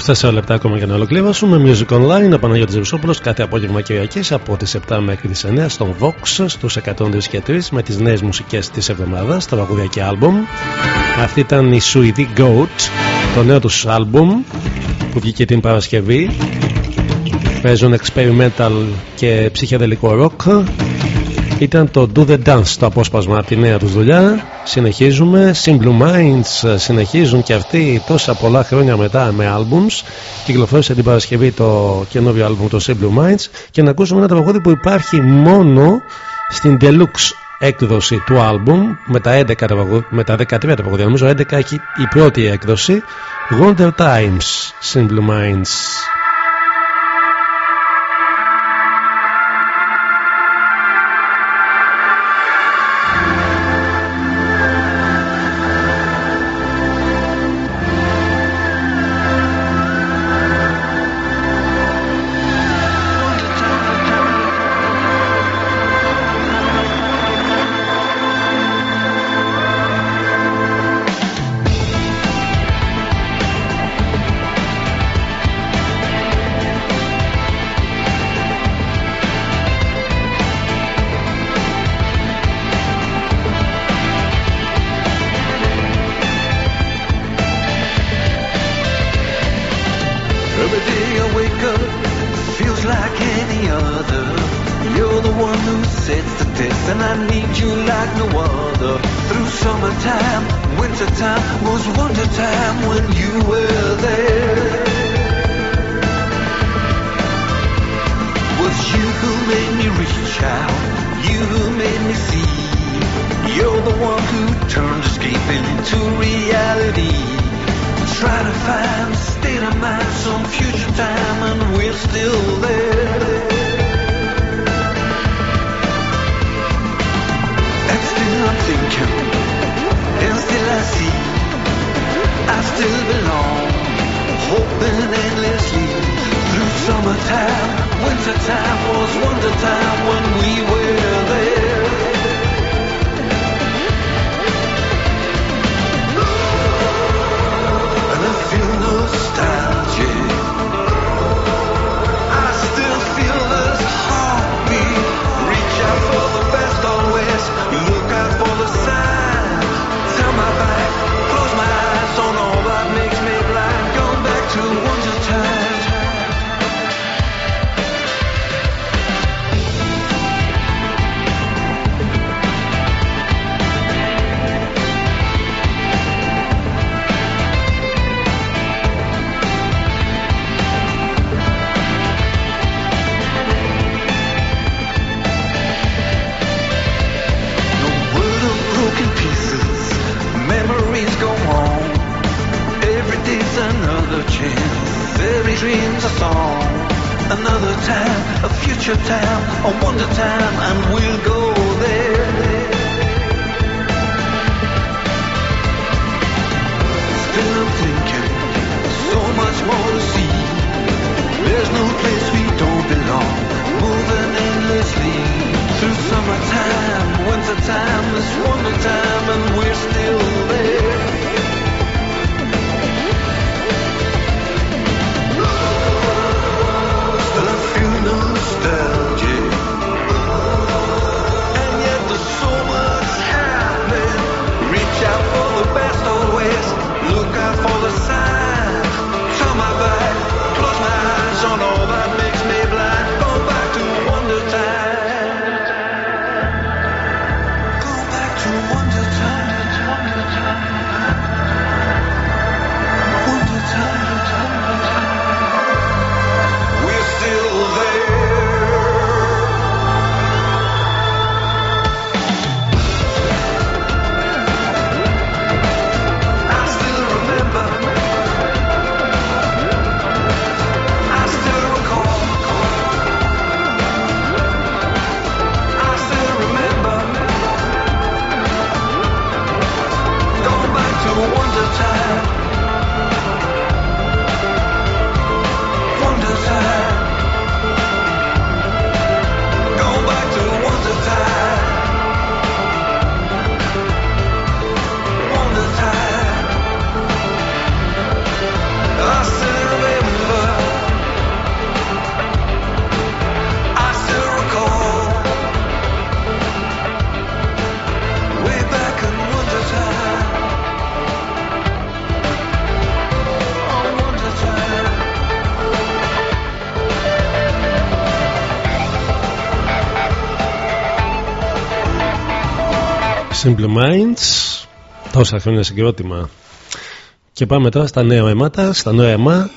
4 λεπτά ακόμα για να ολοκληρώσουμε. Music Online, ο Παναγιώτης Ζευσόπουλος, κάθε απόγευμα Κυριακής από τις 7 μέχρι τις 9 στον Vox, στους 103 και 3 με τις νέες μουσικές της εβδομάδας, τα τραγουδία και άλμπομ. Αυτή ήταν η Σουηδή Goat, το νέο τους άλμπομ που βγήκε την Παρασκευή. Παίζουν experimental και ψυχεδελικό rock ήταν το Do The Dance το απόσπασμα από τη νέα τους δουλειά. Συνεχίζουμε. Simple Minds ε, συνεχίζουν και αυτοί τόσα πολλά χρόνια μετά με albums Κυκλοφόρησε την Παρασκευή το καινούριο album το Simple Minds. Και να ακούσουμε ένα τραγούδι που υπάρχει μόνο στην Deluxe έκδοση του άλμπουμ. Με τα, 11, με τα 13 τραγούδια νομίζω 11 έχει η πρώτη έκδοση. Wonder Times Simple Minds. Simple Minds. Τόσα χρόνια συγκρότημα. Και πάμε τώρα στα νέα αίματα στα νέα αίμα.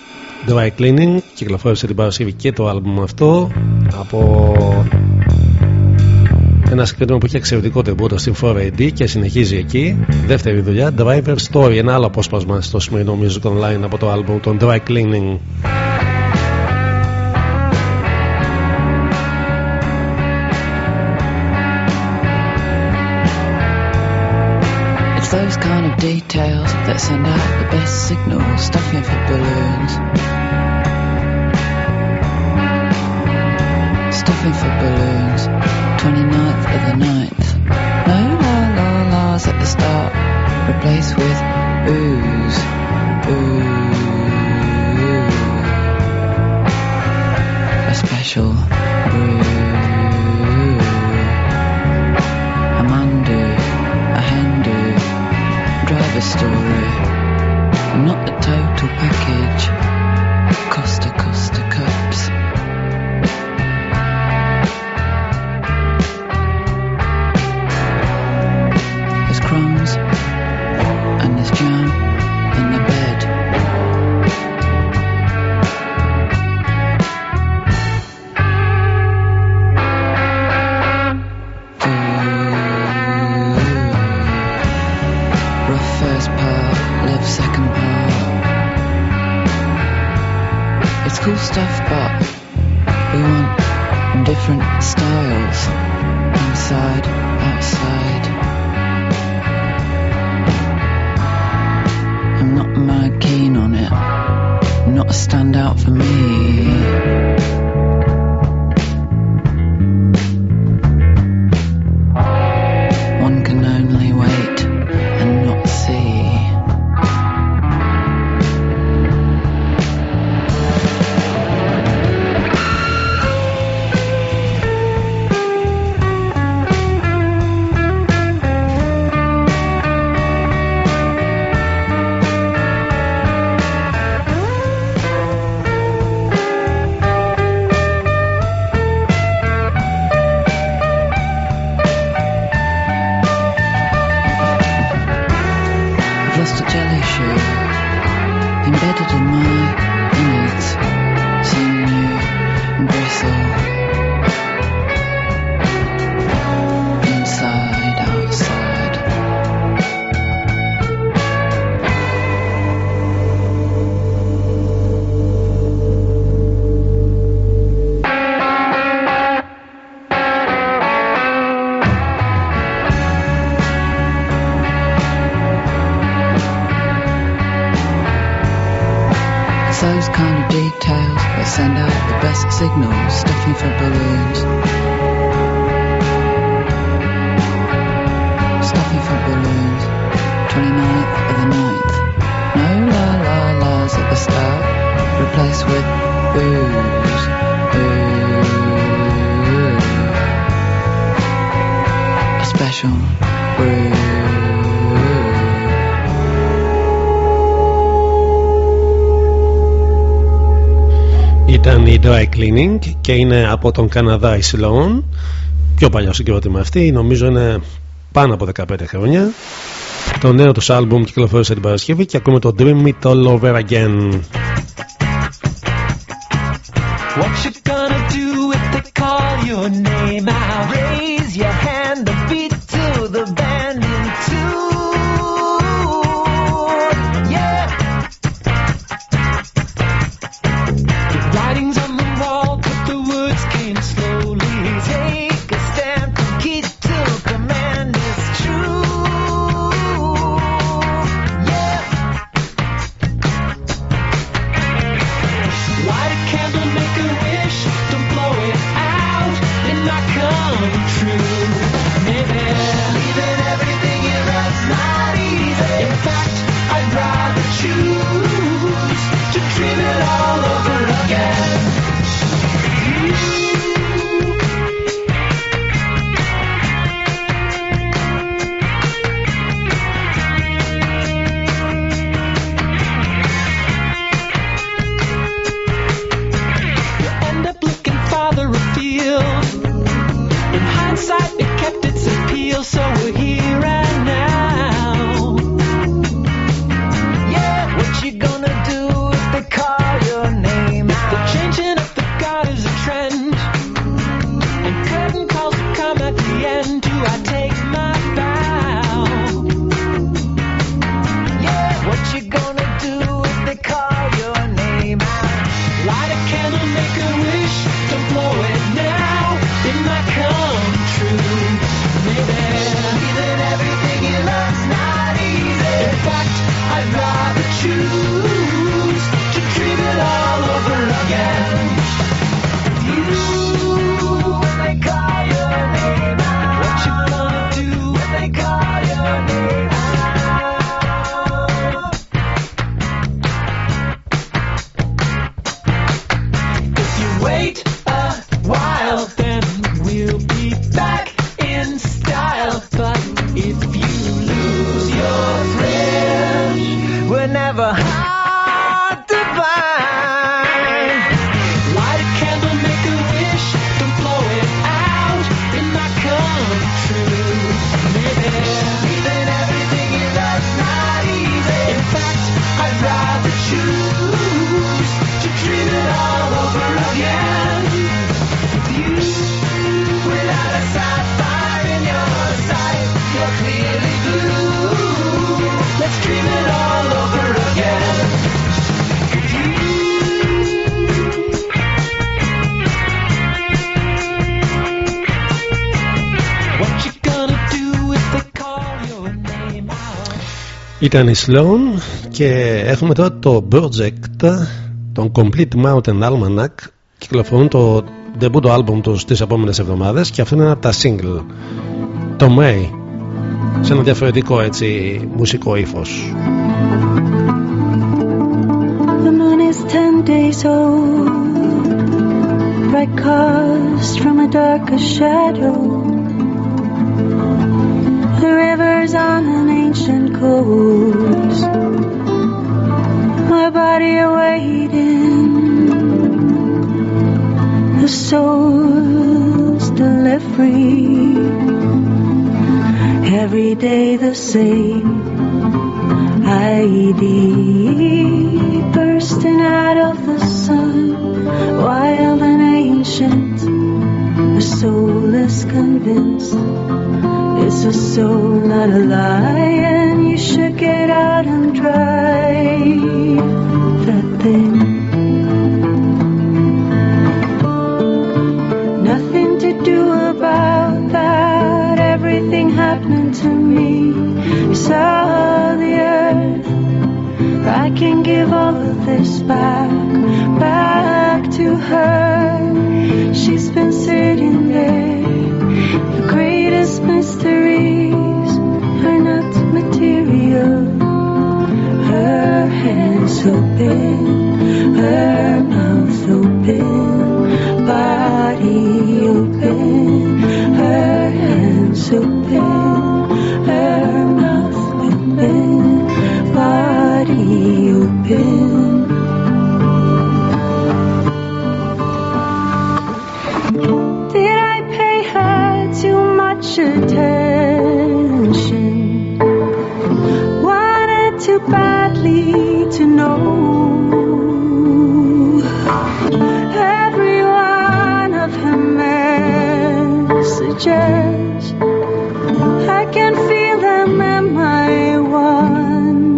Dry Cleaning κυκλοφόρησε την Παρασκευή και το άλμπουμ αυτό. Από ένα συγκρότημα που έχει εξαιρετικό τεμπούτο στην 4AD και συνεχίζει εκεί. Δεύτερη δουλειά Driver Story ένα άλλο απόσπασμα στο σημερινό Music Online από το άλμπουμ των Dry Cleaning of that send out the best signals, stuffing for balloons. Stuffing for balloons, 29th of the 9th. No la la la's at the start, replaced with oohs, ooh. A special brew. Story. Not the total package. Cleaning και είναι από τον Καναδά η Sloan. Πιο παλιό συγκρότημα αυτή, νομίζω είναι πάνω από 15 χρόνια. Το νέο τους άλμπουμ κυκλοφόρησε την Παρασκευή και ακούμε το Dream It All Over Again. What you Ήταν η Sloan και έχουμε τώρα το project τον Complete Mountain Almanac κυκλοφορούν το debut το album τους τις επόμενες εβδομάδες και αυτό είναι ένα από τα single το May σε ένα διαφορετικό έτσι μουσικό ύφος The moon is ten days old, bright caused from a darker shadow. The river's on an ancient my body awaiting the soul's delivery. Every day the same ID bursting out of the sun, wild and ancient. The soul is convinced it's a soul, not a lie, and you should get out and drive that thing. Nothing to do about that, everything happening to me. Saw the earth. I can give all of this back, back to her. She's been sitting there. The greatest mysteries open, her mouth open, messages. I can feel them in my one.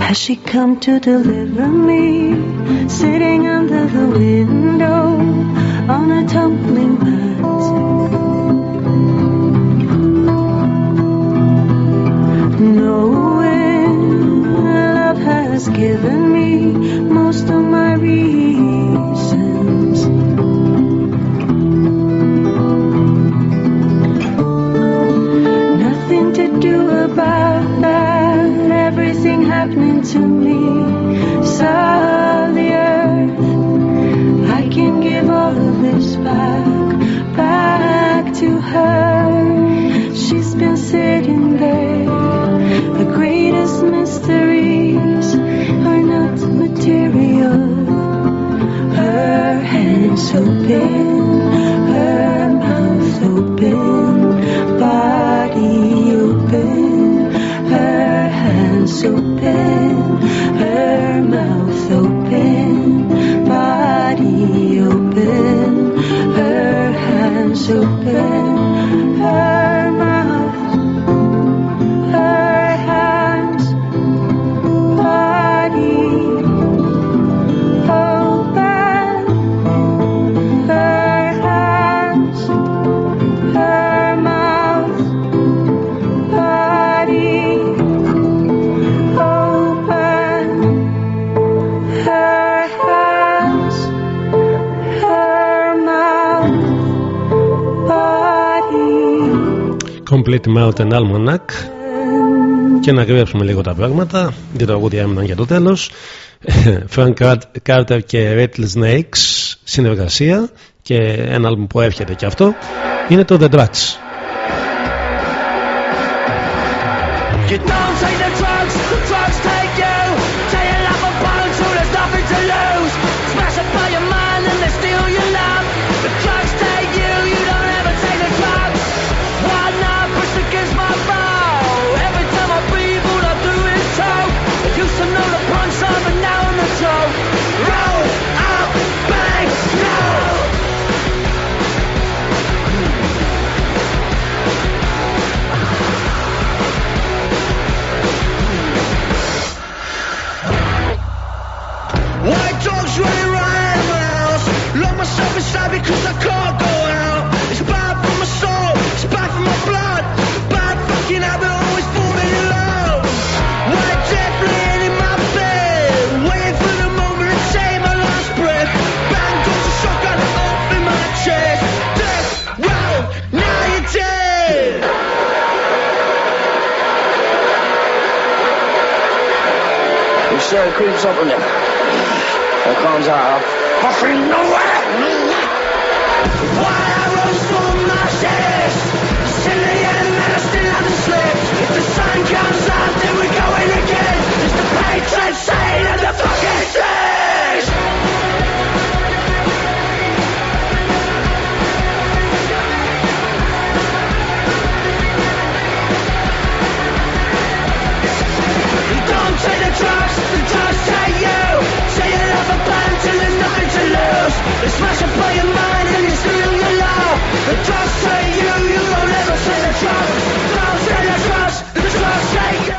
Has she come to deliver me? Sitting under the window on a tumbling mat. Knowing love has given me there. Complete Mountain Almanac και να γράψουμε λίγο τα πράγματα δύο τραγούδια έμειναν για το τέλος. (laughs) Frank Carter και Rattle Snakes συνεργασία και ένα άλμπουμ που έρχεται και αυτό είναι το The Drugs opened it. Here comes our.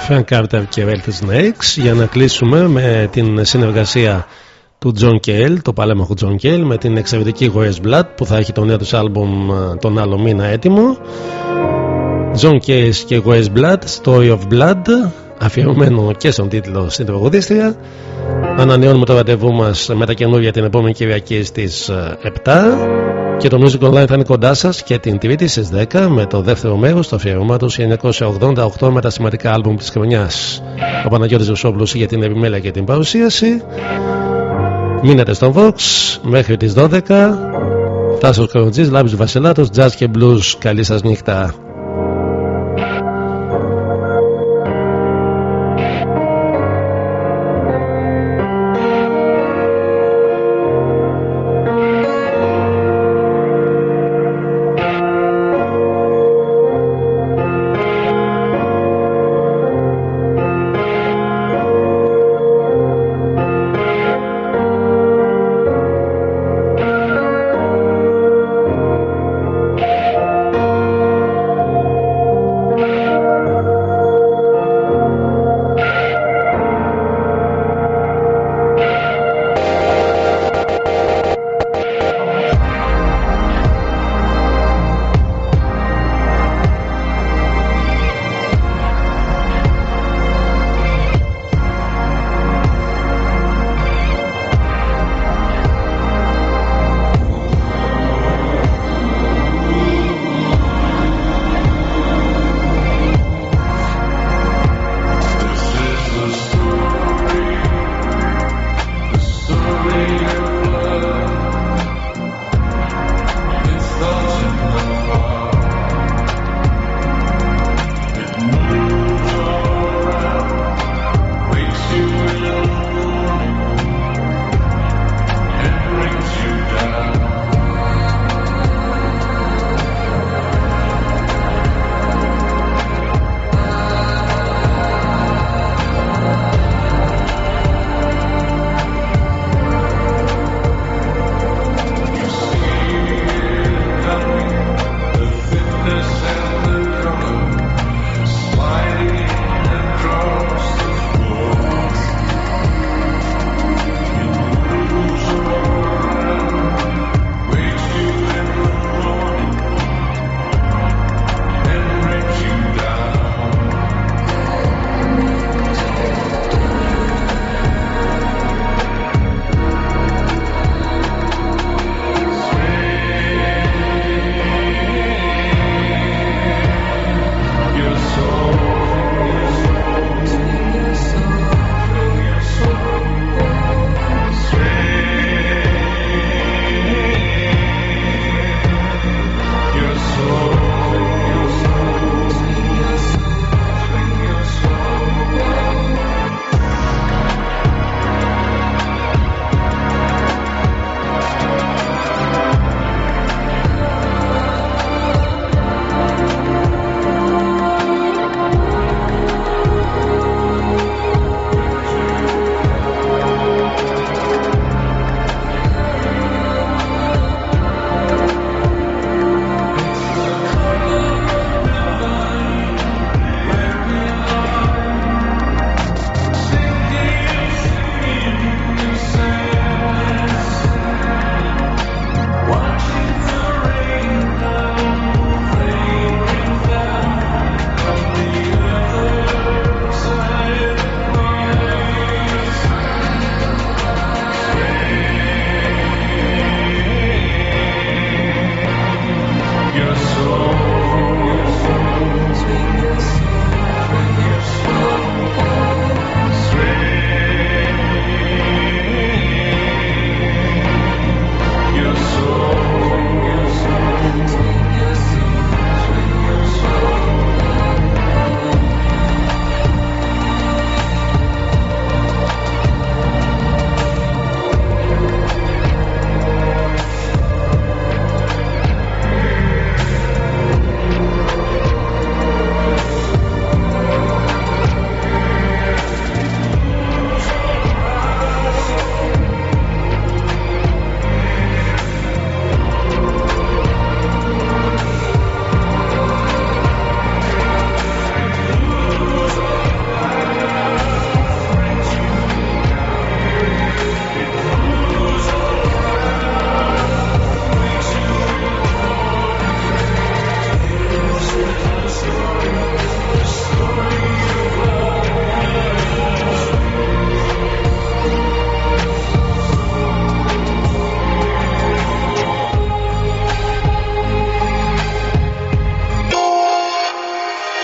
Frank Carter και Velvet Snakes για να κλείσουμε με την συνεργασία του John Cale, το παλέμαχο John Cale με την εξαιρετική Goes Μπλάτ που θα έχει το νέο του άλμπουμ ε, τον άλλο μήνα έτοιμο. John Cale και Goes Blood Story of Blood αφιερωμένο και στον τίτλο στην τραγουδίστρια ανανεώνουμε το ραντεβού μας με τα καινούργια την επόμενη Κυριακή στις ε, 7 και το Music Online θα είναι κοντά σας και την Τρίτη στις 10 με το δεύτερο μέρος το αφιερώμα τους 1988 με τα σημαντικά άλμπουμ της χρονιάς. Ο Παναγιώτης Ζωσόπουλος για την επιμέλεια και την παρουσίαση. Μείνετε στον Vox μέχρι τις 12. Τάσος Καροτζής, Λάμπης Βασιλάτος, Jazz και Blues. Καλή σας νύχτα.